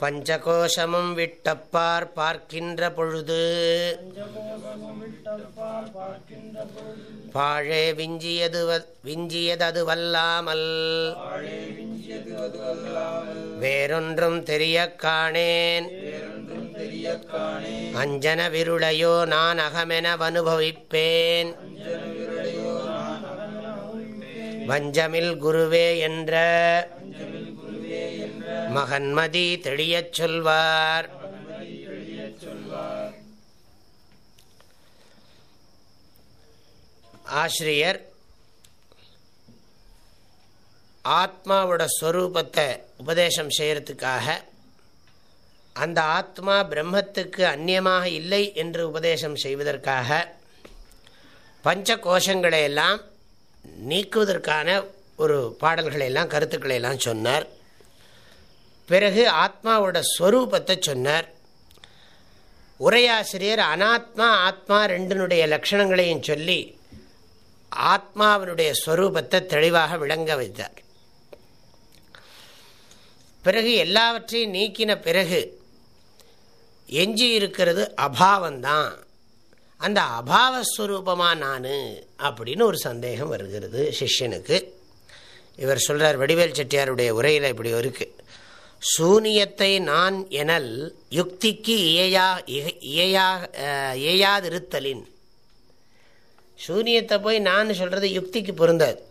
பஞ்சகோஷமும் விட்டப்பார் பார்க்கின்ற பொழுது. பாழே விஞ்சியது விஞ்சியதது வல்லாமல் வேறொன்றும் தெரிய காணேன். அஞ்சன விருளையோ நான் அகமென அனுபவிப்பேன் வஞ்சமில் குருவே என்ற. மகன்மதி தெளியச் சொல்வார். ஆசிரியர் ஆத்மாவோட ஸ்வரூபத்தை உபதேசம் செய்யறதுக்காக அந்த ஆத்மா பிரம்மத்துக்கு அந்நியமாக இல்லை என்று உபதேசம் செய்வதற்காக பஞ்ச கோஷங்களை எல்லாம் நீக்குவதற்கான ஒரு பாடல்களை எல்லாம் கருத்துக்களை எல்லாம் சொன்னார். பிறகு ஆத்மாவோட ஸ்வரூபத்தை சொன்னார். உரையாசிரியர் அனாத்மா ஆத்மா ரெண்டினுடைய லட்சணங்களையும் சொல்லி ஆத்மாவினுடைய ஸ்வரூபத்தை தெளிவாக விளங்க வைத்தார். பிறகு எல்லாவற்றையும் நீக்கின பிறகு எஞ்சி இருக்கிறது அபாவந்தான். அந்த அபாவஸ்வரூபமாக நான் அப்படின்னு ஒரு சந்தேகம் வருகிறது சிஷ்யனுக்கு. இவர் சொல்கிறார் வடிவேல் செட்டியாருடைய உரையில் இப்படி இருக்குது சூனியத்தை நான் எனல் யுக்திக்கு இயையா இயையா இயையாதிருத்தலின். சூனியத்தை போய் நான் சொல்கிறது யுக்திக்கு பொருந்தாது.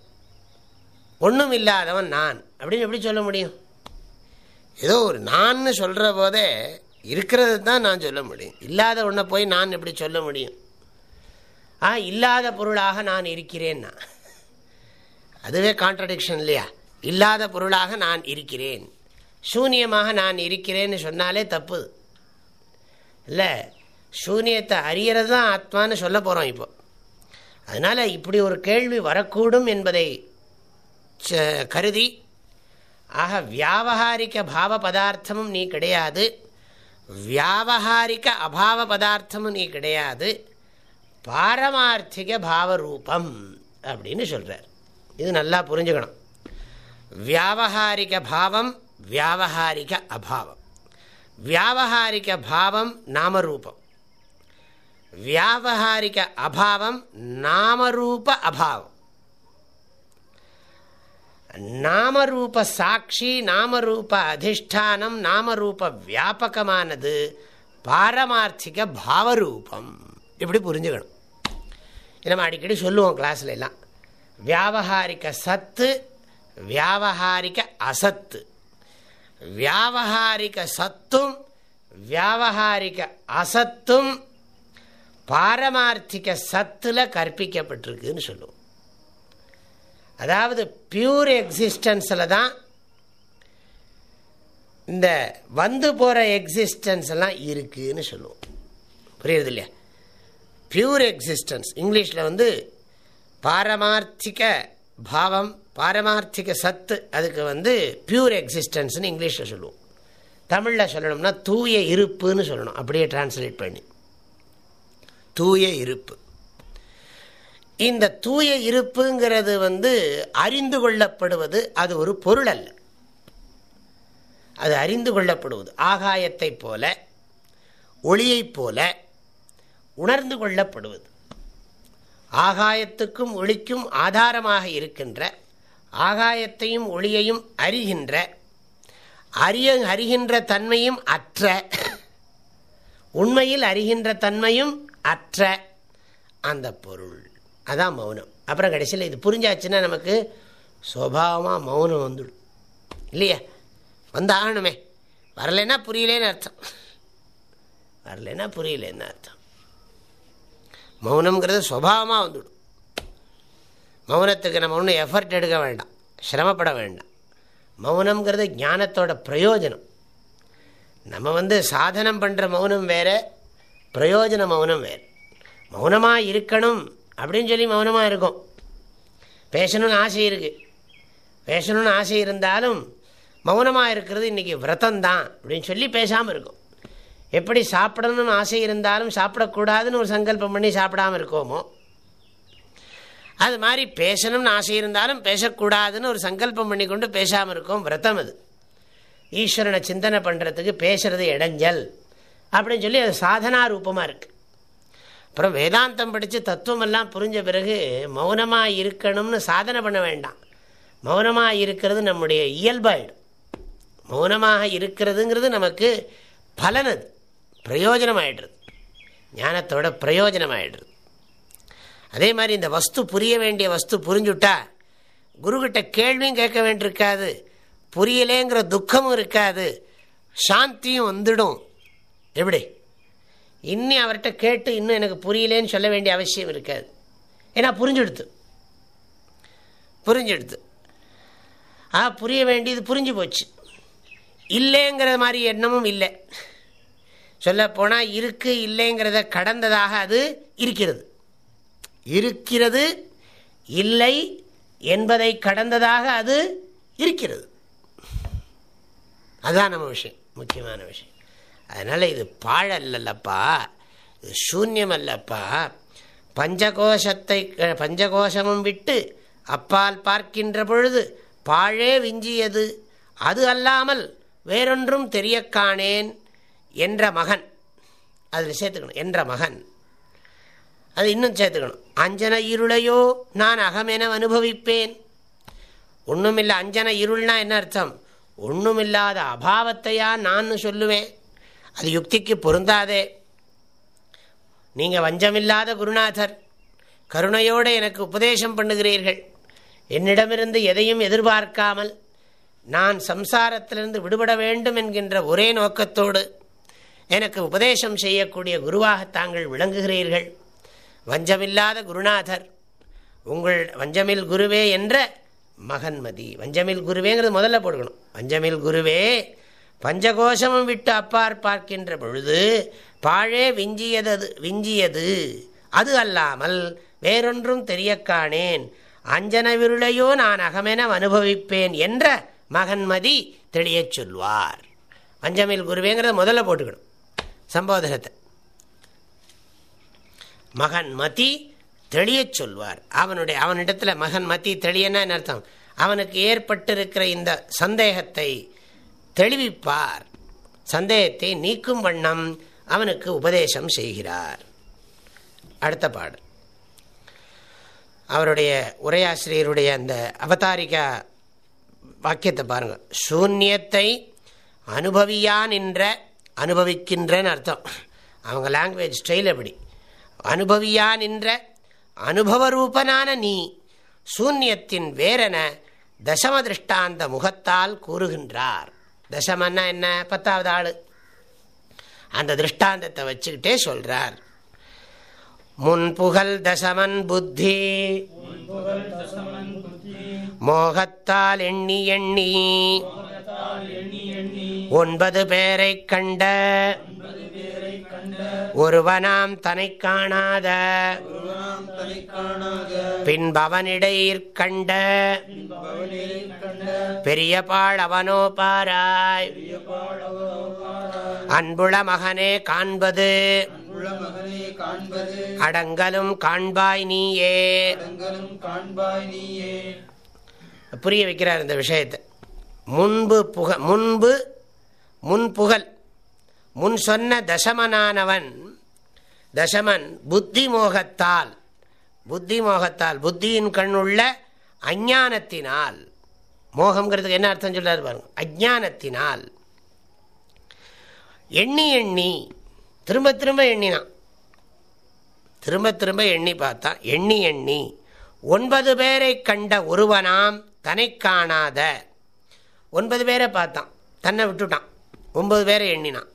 ஒன்றும் இல்லாதவன் நான். அப்படின்னு எப்படி சொல்ல முடியும்? ஏதோ ஒரு நான் சொல்கிற போதே இருக்கிறது தான் நான் சொல்ல முடியும். இல்லாத ஒன்றை போய் நான் எப்படி சொல்ல முடியும்? ஆ இல்லாத பொருளாக நான் இருக்கிறேன்னா அதுவே கான்ட்ரடிக்ஷன் இல்லையா? இல்லாத பொருளாக நான் இருக்கிறேன். சூன்யமாக நான் இருக்கிறேன்னு சொன்னாலே தப்பு. இல்லை சூன்யத்தை அறியறது தான் ஆத்மான்னு சொல்ல போகிறோம் இப்போ. அதனால் இப்படி ஒரு கேள்வி வரக்கூடும் என்பதை கருதி ஆக வியாபகாரிக்க பாவ பதார்த்தமும் நீ கிடையாது. வியாபகாரிக்க அபாவ பதார்த்தமும் நீ கிடையாது. பாரமார்த்திக பாவரூபம் அப்படின்னு சொல்கிறார் இது நல்லா புரிஞ்சுக்கணும். வியாபகாரிக பாவம் வியாபகாரிக அபாவம் வியாபகாரிக பாவம் நாமரூபம் வியாபகாரிக அபாவம் நாமரூப அபாவம் நாமரூப சாட்சி நாமரூப அதிஷ்டானம் நாமரூப வியாபகமானது பாரமார்த்திக பாவரூபம் இப்படி புரிஞ்சுக்கணும் நம்ம அடிக்கடி சொல்லுவோம் கிளாஸ்ல எல்லாம் வியாபகாரிக சத்து வியாபகாரிக அசத்து வியாவகாரிக சத்தும் வியாவகாரிக அசத்தும் பாரமார்த்திக சத்தில் கற்பிக்கப்பட்டிருக்குன்னு சொல்லுவோம். அதாவது பியூர் எக்ஸிஸ்டன்ஸில் தான் இந்த வந்து போகிற எக்ஸிஸ்டன்ஸ் எல்லாம் இருக்குன்னு சொல்லுவோம். புரியுறது இல்லையா பியூர் எக்ஸிஸ்டன்ஸ் இங்கிலீஷில் வந்து பாரமார்த்திக பாவம் பாரமார்த்திக சத்து அதுக்கு வந்து பியூர் எக்ஸிஸ்டன்ஸ்னு இங்கிலீஷில் சொல்லுவோம். தமிழில் சொல்லணும்னா தூய இருப்புன்னு சொல்லணும். அப்படியே டிரான்ஸ்லேட் பண்ணி. தூய இருப்பு. இந்த தூய இருப்புங்கிறது வந்து அறிந்து கொள்ளப்படுவது அது ஒரு பொருள் அல்ல. அது அறிந்து கொள்ளப்படுவது. ஆகாயத்தைப் போல ஒளியைப் போல உணர்ந்து கொள்ளப்படுவது. ஆகாயத்துக்கும் ஒளிக்கும் ஆதாரமாக இருக்கின்ற ஆகாயத்தையும் ஒளியையும் அறிகின்ற அறிய அறிகின்ற தன்மையும் அற்ற உண்மையில் அறிகின்ற தன்மையும் அற்ற அந்த பொருள். அதான் மௌனம். அப்புறம் கடைசியில் இது புரிஞ்சாச்சுன்னா நமக்கு சுவாவமாக மௌனம் வந்துடும். இல்லையா? வந்து ஆகணுமே வரலைன்னா புரியலேன்னு அர்த்தம். வரலைன்னா புரியலேன்னு அர்த்தம். மௌனம்ங்கிறது சுவாவமாக வந்துடும். மௌனத்துக்கு நம்ம ஒன்றும் எஃபர்ட் எடுக்க வேண்டாம். சிரமப்பட வேண்டாம். மௌனம்ங்கிறது ஞானத்தோட பிரயோஜனம். நம்ம வந்து சாதனம் பண்ணுற மௌனம் வேறு பிரயோஜன மௌனம் வேறு. மௌனமாக இருக்கணும் அப்படின்னு சொல்லி மௌனமாக இருக்கும். பேசணும்னு ஆசை இருக்குது பேசணும்னு ஆசை இருந்தாலும் மௌனமாக இருக்கிறது இன்றைக்கி விரதம்தான் அப்படின்னு சொல்லி பேசாமல் இருக்கும். எப்படி சாப்பிடணும்னு ஆசை இருந்தாலும் சாப்பிடக்கூடாதுன்னு ஒரு சங்கல்பம் பண்ணி சாப்பிடாமல் இருக்கோமோ அது மாதிரி பேசணும்னு ஆசை இருந்தாலும் பேசக்கூடாதுன்னு ஒரு சங்கல்பம் பண்ணி கொண்டு பேசாமல் இருக்கும் விரதம் அது. ஈஸ்வரனை சிந்தனை பண்ணுறதுக்கு பேசுறது இடைஞ்சல் அப்படின்னு சொல்லி அது சாதனா ரூபமாக இருக்குது அப்புறம் வேதாந்தம் படித்து தத்துவமெல்லாம் புரிஞ்ச பிறகு மௌனமாக இருக்கணும்னு சாதனை பண்ண வேண்டாம். மௌனமாக இருக்கிறது நம்முடைய இயல்பாயிடும். மௌனமாக இருக்கிறதுங்கிறது நமக்கு பலனது. பிரயோஜனமாயிடுறது. ஞானத்தோட பிரயோஜனமாயிடுறது. அதே மாதிரி இந்த வஸ்து புரிய வேண்டிய வஸ்து புரிஞ்சுட்டா குருக்கிட்ட கேள்வியும் கேட்க வேண்டியிருக்காது. புரியலேங்கிற துக்கமும் இருக்காது. சாந்தியும் வந்துடும். எப்படி? இன்னும் அவர்கிட்ட கேட்டு இன்னும் எனக்கு புரியலேன்னு சொல்ல வேண்டிய அவசியம் இருக்காது. ஏன்னா புரிஞ்சுடுத்து. புரிஞ்சுடுத்து. ஆ புரிய வேண்டியது புரிஞ்சு போச்சு. இல்லைங்கிற மாதிரி எண்ணமும் இல்லை. சொல்லப்போனால் இருக்குது இல்லைங்கிறத கடந்ததாக அது இருக்கிறது. இருக்கிறது இல்லை என்பதை கடந்ததாக அது இருக்கிறது. அதுதான் நம்ம விஷயம் முக்கியமான விஷயம். அதனால் இது பாழல்லப்பா இது சூன்யம் அல்லப்பா பஞ்சகோஷத்தை பஞ்சகோஷமும் விட்டு அப்பால் பார்க்கின்ற பொழுது பாழே விஞ்சியது. அது அல்லாமல் வேறொன்றும் தெரியக்காணேன் என்ற மகன். அதில் சேர்த்துக்கணும் என்ற மகன். அது இன்னும் சேர்த்துக்கணும். அஞ்சன இருளையோ நான் அகமென அனுபவிப்பேன். ஒன்றுமில்லை அஞ்சன இருள்னா என்ன அர்த்தம்? ஒன்றுமில்லாத அபாவத்தையா நான் சொல்லுவேன். அது யுக்திக்கு பொருந்தாதே. நீங்கள் வஞ்சமில்லாத குருநாதர் கருணையோடு எனக்கு உபதேசம் பண்ணுகிறீர்கள். என்னிடமிருந்து எதையும் எதிர்பார்க்காமல் நான் சம்சாரத்திலிருந்து விடுபட வேண்டும் என்கின்ற ஒரே நோக்கத்தோடு எனக்கு உபதேசம் செய்யக்கூடிய குருவாக தாங்கள் விளங்குகிறீர்கள். வஞ்சமில்லாத குருநாதர். உங்கள் வஞ்சமில் குருவே என்ற மகன்மதி. வஞ்சமில் குருவேங்கிறது முதல்ல போடுக்கணும். வஞ்சமில் குருவே பஞ்சகோஷமும் விட்டு அப்பார் பார்க்கின்ற பொழுது பாழே விஞ்சியது விஞ்சியது. அது அல்லாமல் வேறொன்றும் தெரிய காணேன். அஞ்சன விருளையோ நான் அகமென அனுபவிப்பேன் என்ற மகன்மதி தெளியச் சொல்வார். வஞ்சமில் குருவேங்கிறத முதல்ல போட்டுக்கணும். சம்போதனத்தை. மகன் மதி தெளியச் சொல்வார். அவனுடைய அவனிடத்தில் மகன் மதி தெளியன்னா அர்த்தம்? அவனுக்கு ஏற்பட்டிருக்கிற இந்த சந்தேகத்தை தெளிவிப்பார். சந்தேகத்தை நீக்கும் வண்ணம் அவனுக்கு உபதேசம் செய்கிறார். அடுத்த பாடு அவருடைய உரையாசிரியருடைய அந்த அவதாரிகா வாக்கியத்தை பாருங்க. சூன்யத்தை அனுபவியான் என்ற அனுபவிக்கின்றன்னு அர்த்தம். அவங்க லாங்குவேஜ் ஸ்டைல் எப்படி? அனுபவியா நின்ற அனுபவ ரூபனான நீ சூன்யத்தின் வேறென தசம திருஷ்டாந்த முகத்தால் கூறுகின்றார். தசமன்னா என்ன? பத்தாவது ஆள். அந்த திருஷ்டாந்தத்தை வச்சுக்கிட்டே சொல்றார். முன்புகழ் தசமன் புத்தி. மோகத்தால் எண்ணி எண்ணி. ஒன்பது பேரை கண்ட. ஒருவனாம் தனை காணாத பின்பவனிடையிற் கண்ட பெரிய பாழ் அவனோ பாராய். அன்புள மகனே காண்பது அடங்கலும் காண்பாய் நீயே. புரிய வைக்கிறார் இந்த விஷயத்தை. முன்பு புக முன்பு முன்புகழ் முன் சொன்ன தசமனானவன் தசமன் புத்தி மோகத்தால் புத்தி மோகத்தால் புத்தியின் கண்ணுள்ள அஞ்ஞானத்தினால் மோகம்ங்கிறதுக்கு என்ன அர்த்தம் சொல்கிறார் பாருங்க. அஜானத்தினால் எண்ணி எண்ணி திரும்ப திரும்ப எண்ணினான். திரும்ப திரும்ப எண்ணி பார்த்தான். எண்ணி எண்ணி ஒன்பது பேரை கண்ட ஒருவனாம் தனை காணாத ஒன்பது பேரை பார்த்தான். தன்னை விட்டுட்டான். ஒன்பது பேரை எண்ணினான்.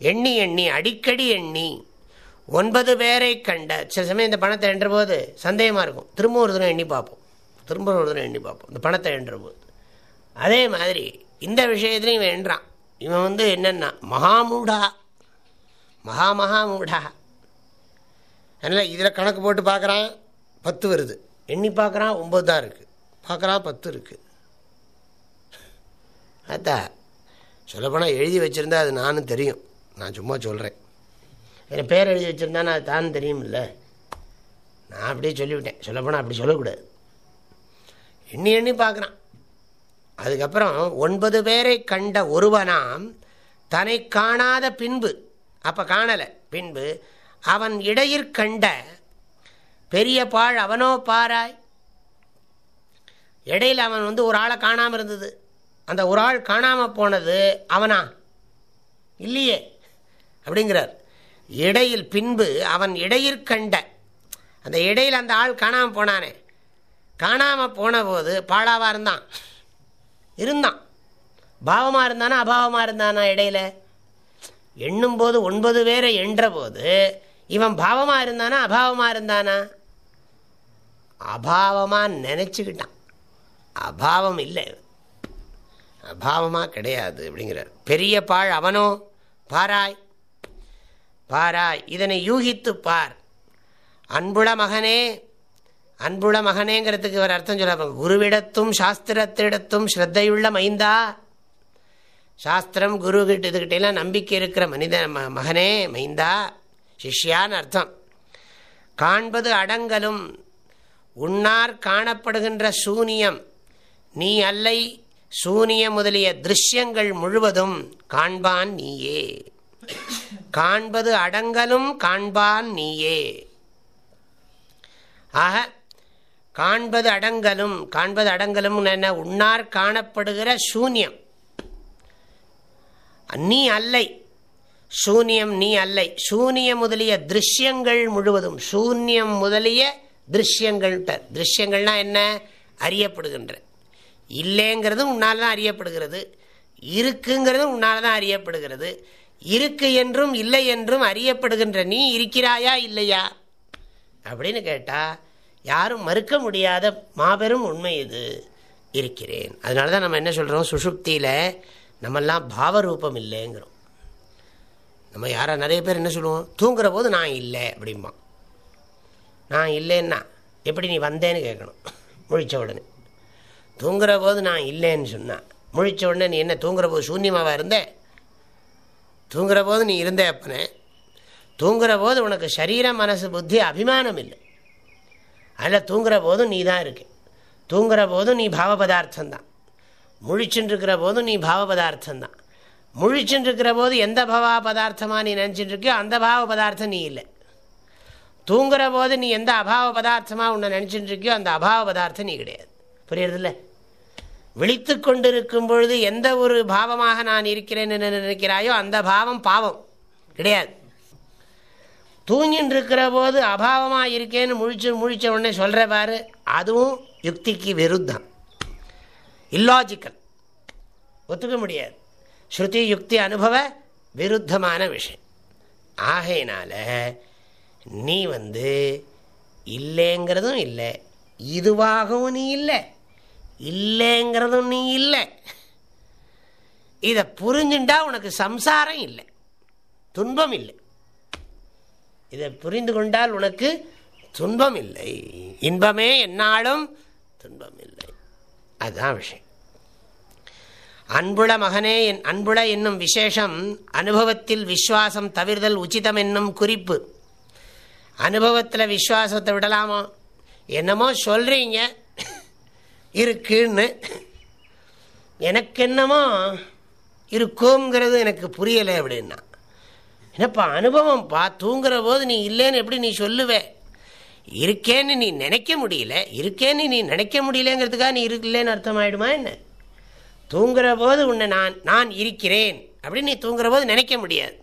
எண்ணி எண்ணி அடிக்கடி எண்ணி. ஒன்பது பேரை கண்ட சில சமயம் இந்த பணத்தை எண்ணுற போது சந்தேகமாக இருக்கும். திரும்ப ஒரு தினம் எண்ணி பார்ப்போம். திரும்ப ஒரு தினம் எண்ணி பார்ப்போம். இந்த பணத்தை எண்ணுற போது. அதே மாதிரி இந்த விஷயத்துலையும் இவன் எண்றான். இவன் வந்து என்னென்னா மகாமூடா மகா மகாமூடா அதனால் இதில் கணக்கு போட்டு பார்க்குறான் பத்து வருது. எண்ணி பார்க்குறான் ஒம்பது தான் இருக்குது பார்க்குறான் பத்து இருக்குது அதான். சொல்லப்போனால் எழுதி வச்சுருந்தா அது நானும் தெரியும். நான் சும்மா சொல்கிறேன் என் பேர் எழுதி வச்சுருந்தானே அது தான் தெரியுமில்ல. நான் அப்படியே சொல்லிவிட்டேன். சொல்லப்போனால் அப்படி சொல்லக்கூடாது. எண்ணி எண்ணி பார்க்குறான். அதுக்கப்புறம் ஒன்பது பேரை கண்ட ஒருவனாம் தன்னை காணாத பின்பு அப்போ காணலை பின்பு அவன் இடையிற்கண்ட பெரிய பாழ் அவனோ பாராய் இடையில் அவன் வந்து ஒரு ஆளை காணாமல் இருந்தது. அந்த ஒரு ஆள் காணாமல் போனது அவனா? இல்லையே. அப்படிங்கிறார். இடையில் பின்பு அவன் இடையிற்கண்ட அந்த இடையில் அந்த ஆள் காணாமல் போனானே. காணாமல் போன போது பாழாவாக இருந்தான். இருந்தான். பாவமாக இருந்தானா அபாவமாக இருந்தானா இடையில? எண்ணும்போது ஒன்பது பேரை என்ற போது இவன் பாவமாக இருந்தானா அபாவமாக இருந்தானா? அபாவமாக நினச்சிக்கிட்டான். அபாவம் இல்லை. அபாவமாக கிடையாது அப்படிங்கிறார். பெரிய பாழ் அவனோ? பாராய். பாராய். இதனை யூகித்து பார். அன்புள மகனே அன்புள மகனேங்கிறதுக்கு ஒரு அர்த்தம் சொல்ல குருவிடத்தும் சாஸ்திரத்திடத்தும் ஸ்ரத்தையுள்ள மைந்தா. சாஸ்திரம் குரு கிட்ட இதுகிட்டெல்லாம் நம்பிக்கை இருக்கிற மனித மகனே மைந்தா. சிஷ்யான்னு அர்த்தம். காண்பது அடங்கலும் உன்னார் காணப்படுகின்ற சூனியம். நீ அல்லை சூனிய முதலிய திருஷ்யங்கள் முழுவதும் காண்பான் நீயே. காண்பது அடங்கலும் காண்பான் நீயே. ஆக காண்பது அடங்கலும் காண்பது அடங்கலும் என்ன? உன்னார் காணப்படுகிற சூன்யம். நீ அல்லை. சூன்யம் நீ அல்லை. சூன்யம் முதலிய திருஷ்யங்கள் முழுவதும் சூன்யம் முதலிய திருஷ்யங்கள்ட்ட திருஷ்யங்கள்னா என்ன? அறியப்படுகின்ற. இல்லைங்கிறதும் உன்னால் தான் அறியப்படுகிறது. இருக்குங்கிறதும் உன்னால் தான் அறியப்படுகிறது. இருக்கு என்றும் இல்லை என்றும் அறியப்படுகின்ற நீ இருக்கிறாயா இல்லையா? அப்படின்னு கேட்டால் யாரும் மறுக்க முடியாத மாபெரும் உண்மை இது. இருக்கிறேன். அதனால தான் நம்ம என்ன சொல்கிறோம் சுஷுப்தியில் நம்மெல்லாம் பாவரூபம் இல்லைங்கிறோம். நம்ம யாரா நிறைய பேர் என்ன சொல்லுவோம்? தூங்குற போது நான் இல்லை அப்படிம்பான். நான் இல்லைன்னா எப்படி நீ வந்தேன்னு கேட்கணும். முழித்த உடனே. தூங்குற போது நான் இல்லைன்னு சொன்னான் முழித்த உடனே நீ என்ன தூங்குற போது சூன்யமாக இருந்தேன் தூங்குற போது நீ இருந்த அப்பனே. தூங்குற போது உனக்கு சரீர மனசு புத்தி அபிமானம் இல்லை அதில் தூங்குற போதும் நீ தான் இருக்கு. தூங்குற போதும் நீ பாவ பதார்த்தந்தான் முழிச்சுட்டுருக்கிற போதும் நீ பாவ பதார்த்தந்தான் முழிச்சுட்டுருக்கிற போது எந்த பவா பதார்த்தமாக நீ நினச்சிட்டு இருக்கியோ அந்த பாவ பதார்த்தம் நீ இல்லை. தூங்குற போது நீ எந்த அபாவ பதார்த்தமாக உன்னை நினச்சிட்டு இருக்கியோ அந்த அபாவ பதார்த்தம் நீ கிடையாது. புரியுறதில்ல? விழித்து கொண்டிருக்கும் பொழுது எந்த ஒரு பாவமாக நான் இருக்கிறேன்னு நினைக்கிறாயோ அந்த பாவம் பாவம். கிடையாது. தூங்கின்னு இருக்கிற போது அபாவமாக இருக்கேன்னு முழிச்சு முழிச்ச உடனே சொல்கிற பாரு அதுவும் யுக்திக்கு விருத்தம். இல்லாஜிக்கல் ஒத்துக்க முடியாது. ஸ்ருதி யுக்தி அனுபவ விருத்தமான விஷயம். ஆகையினால நீ வந்து இல்லைங்கிறதும் இல்லை இதுவாகவும் நீ இல்லை. இல்லைங்கிறதும் நீ இல்லை. இதை புரிஞ்சுட்டா உனக்கு சம்சாரம் இல்லை. துன்பம் இல்லை. இதை புரிந்து கொண்டால் உனக்கு துன்பம் இல்லை. இன்பமே என்னாலும் துன்பம் இல்லை. அதுதான் விஷயம். அன்புள மகனே என் அன்புள என்னும் விசேஷம் அனுபவத்தில் விஸ்வாசம் தவிர்தல் உச்சிதம் என்னும் குறிப்பு. அனுபவத்தில் விஸ்வாசத்தை விடலாமா? என்னமோ சொல்கிறீங்க இருக்குன்னு எனக்கு என்னமோ இருக்குங்கிறது எனக்கு புரியலை அப்படின்னா. என்னப்பா அனுபவம் பா தூங்குற போது நீ இல்லைன்னு எப்படி நீ சொல்லுவே? இருக்கேன்னு நீ நினைக்க முடியல இருக்கேன்னு நீ நினைக்க முடியலங்கிறதுக்காக நீ இருக்கலன்னு அர்த்தம் ஆகிடுமா என்ன? தூங்குற போது உன்னை நான் நான் இருக்கிறேன் அப்படின்னு நீ தூங்குற போது நினைக்க முடியாது.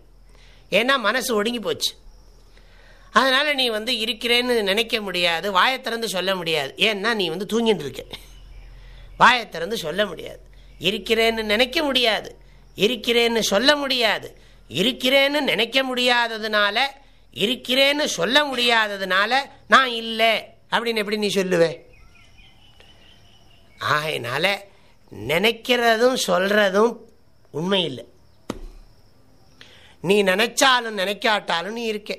ஏன்னா மனசு ஒடுங்கி போச்சு. அதனால் நீ வந்து இருக்கிறேன்னு நினைக்க முடியாது வாயை திறந்து சொல்ல முடியாது. ஏன்னா நீ வந்து தூங்கிட்டு இருக்க. வாயை திறந்து சொல்ல முடியாது. இருக்கிறேன்னு நினைக்க முடியாது. இருக்கிறேன்னு சொல்ல முடியாது. இருக்கிறேன்னு நினைக்க முடியாததுனால இருக்கிறேன்னு சொல்ல முடியாததுனால நான் இல்லை. அப்படின்னு எப்படி நீ சொல்லுவேன் ஆகையினால நினைக்கிறதும் சொல்கிறதும் உண்மை இல்லை. நீ நினைச்சாலும் நினைக்காட்டாலும் நீ இருக்க.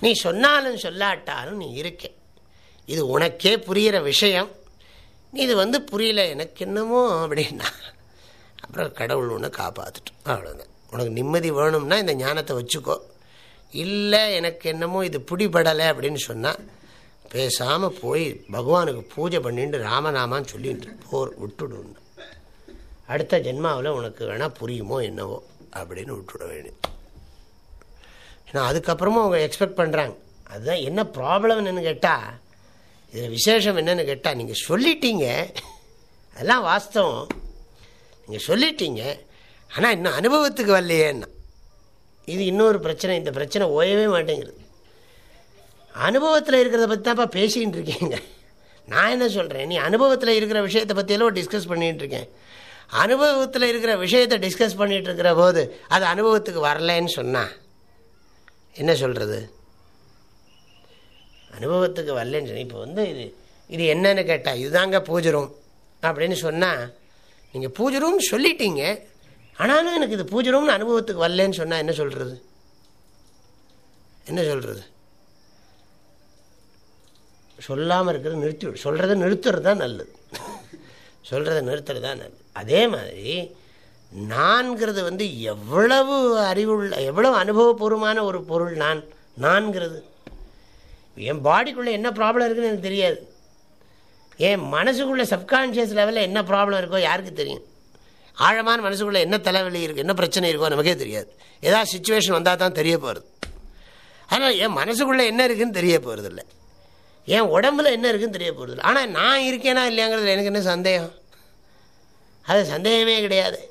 நீ சொன்னாலும் சொல்லாட்டாலும் நீ இருக்க. இது உனக்கே புரிகிற விஷயம். இது வந்து புரியல எனக்கு என்னமோ அப்படின்னா. அப்புறம் கடவுள் ஒன்று காப்பாற்றிட்டோம் அவ்வளோதான் உனக்கு நிம்மதி வேணும்னா இந்த ஞானத்தை வச்சுக்கோ. இல்லை எனக்கு என்னமோ இது பிடிபடலை அப்படின்னு சொன்னால் பேசாமல் போய் பகவானுக்கு பூஜை பண்ணிட்டு ராமநாமான்னு சொல்லிட்டு போர் விட்டுடுன்னு அடுத்த ஜென்மாவில் உனக்கு வேணால் புரியுமோ என்னவோ அப்படின்னு விட்டுவிட வேணும் ஏன்னா அதுக்கப்புறமும் அவங்க எக்ஸ்பெக்ட் பண்ணுறாங்க அதுதான் என்ன ப்ராப்ளம்னு கேட்டால் இதில் விசேஷம் என்னன்னு கேட்டால் நீங்கள் சொல்லிட்டீங்க. அதெல்லாம் வாஸ்தவம். நீங்கள் சொல்லிட்டீங்க. ஆனால் இன்னும் அனுபவத்துக்கு வரலையேன்னா. இது இன்னொரு பிரச்சனை. இந்த பிரச்சனை ஓயவே மாட்டேங்கிறது அனுபவத்தில் இருக்கிறத பற்றி தான்ப்பா பேசிகிட்டு இருக்கீங்க. நான் என்ன சொல்கிறேன் நீ அனுபவத்தில் இருக்கிற விஷயத்தை பற்றியெல்லாம் டிஸ்கஸ் பண்ணிகிட்டு இருக்கேன். அனுபவத்தில் இருக்கிற விஷயத்தை டிஸ்கஸ் பண்ணிகிட்டு இருக்கிற போது அது அனுபவத்துக்கு வரலன்னு சொன்னால் என்ன சொல்கிறது அனுபவத்துக்கு வரலன்னு சொன்னால் இப்போ வந்து இது இது என்னன்னு கேட்டால் இதுதாங்க பூஜை அப்படின்னு சொன்னால் நீங்கள் பூஜை சொல்லிட்டீங்க. ஆனாலும் எனக்கு இது பூஜை அனுபவத்துக்கு வரலன்னு சொன்னால் என்ன சொல்கிறது என்ன சொல்கிறது சொல்லாமல் இருக்கிறது நிறுத்தி சொல்கிறத நிறுத்துறது தான் நல்லது. சொல்கிறத நிறுத்துறது தான் நல்லது. அதே மாதிரி நான்கிறது வந்து எவ்வளவு அறிவுள்ள எவ்வளவு அனுபவபூர்வமான ஒரு பொருள் நான் நான்கிறது என் பாடிக்குள்ளே என்ன ப்ராப்ளம் இருக்குன்னு எனக்கு தெரியாது. என் மனசுக்குள்ளே சப்கான்ஷியஸ் லெவலில் என்ன ப்ராப்ளம் இருக்கோ யாருக்கு தெரியும்? ஆழமான மனசுக்குள்ளே என்ன தலைவலி இருக்குது என்ன பிரச்சனை இருக்கோ நமக்கே தெரியாது. ஏதாவது சுச்சுவேஷன் வந்தால் தான் தெரிய போகிறது ஆனால் என் மனசுக்குள்ளே என்ன இருக்குதுன்னு தெரிய போகிறதில்ல என் உடம்புல என்ன இருக்குதுன்னு தெரிய போகிறதில்ல ஆனால் நான் இருக்கேனா இல்லையாங்கிறதுல எனக்கு என்ன சந்தேகம்? அது சந்தேகமே கிடையாது.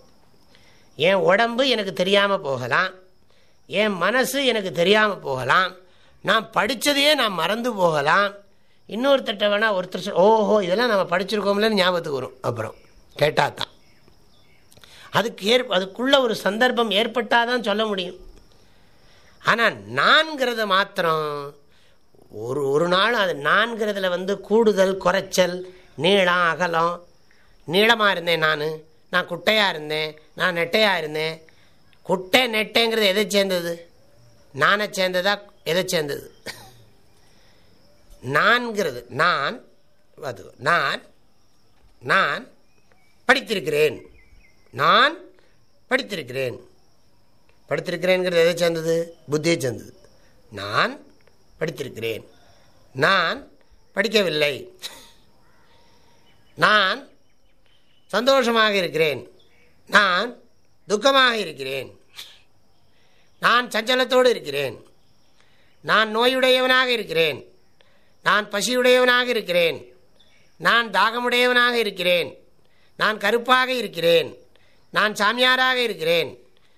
என் உடம்பு எனக்கு தெரியாமல் போகலாம். என் மனசு எனக்கு தெரியாமல் போகலாம். நான் படித்ததையே நான் மறந்து போகலாம். இன்னொருத்தட்ட வேணால் ஒருத்தர் ஓஹோ இதெல்லாம் நம்ம படிச்சிருக்கோம்லன்னு ஞாபகத்துக்கு வரும். அப்புறம் கேட்டால் தான் அதுக்கு ஏற் அதுக்குள்ளே ஒரு சந்தர்ப்பம் ஏற்பட்டால் தான் சொல்ல முடியும். ஆனால் நான்கிறத மாத்திரம் ஒரு ஒரு நாள் அது நான்கிறதுல வந்து கூடுதல் குறைச்சல் நீளம் அகலம் நீளமாக இருந்தேன் நான். நான் குட்டையாக இருந்தேன் நான் நெட்டையாக இருந்தேன். குட்டை நெட்டைங்கிறது எதை சேர்ந்தது? நானை சேர்ந்ததா எதை சேர்ந்தது? நான்கிறது நான் அது நான் நான் படித்திருக்கிறேன். நான் படித்திருக்கிறேன். படித்திருக்கிறேங்கிறது எதை சேர்ந்தது? புத்தியை சேர்ந்தது. நான் படித்திருக்கிறேன். நான் படிக்கவில்லை. நான் சந்தோஷமாக இருக்கிறேன். நான் துக்கமாக இருக்கிறேன். நான் சஞ்சலத்தோடு இருக்கிறேன். நான் நோயுடையவனாக இருக்கிறேன். நான் பசியுடையவனாக இருக்கிறேன். நான் தாகமுடையவனாக இருக்கிறேன். நான் கருப்பாக இருக்கிறேன். நான் சாமியாராக இருக்கிறேன்.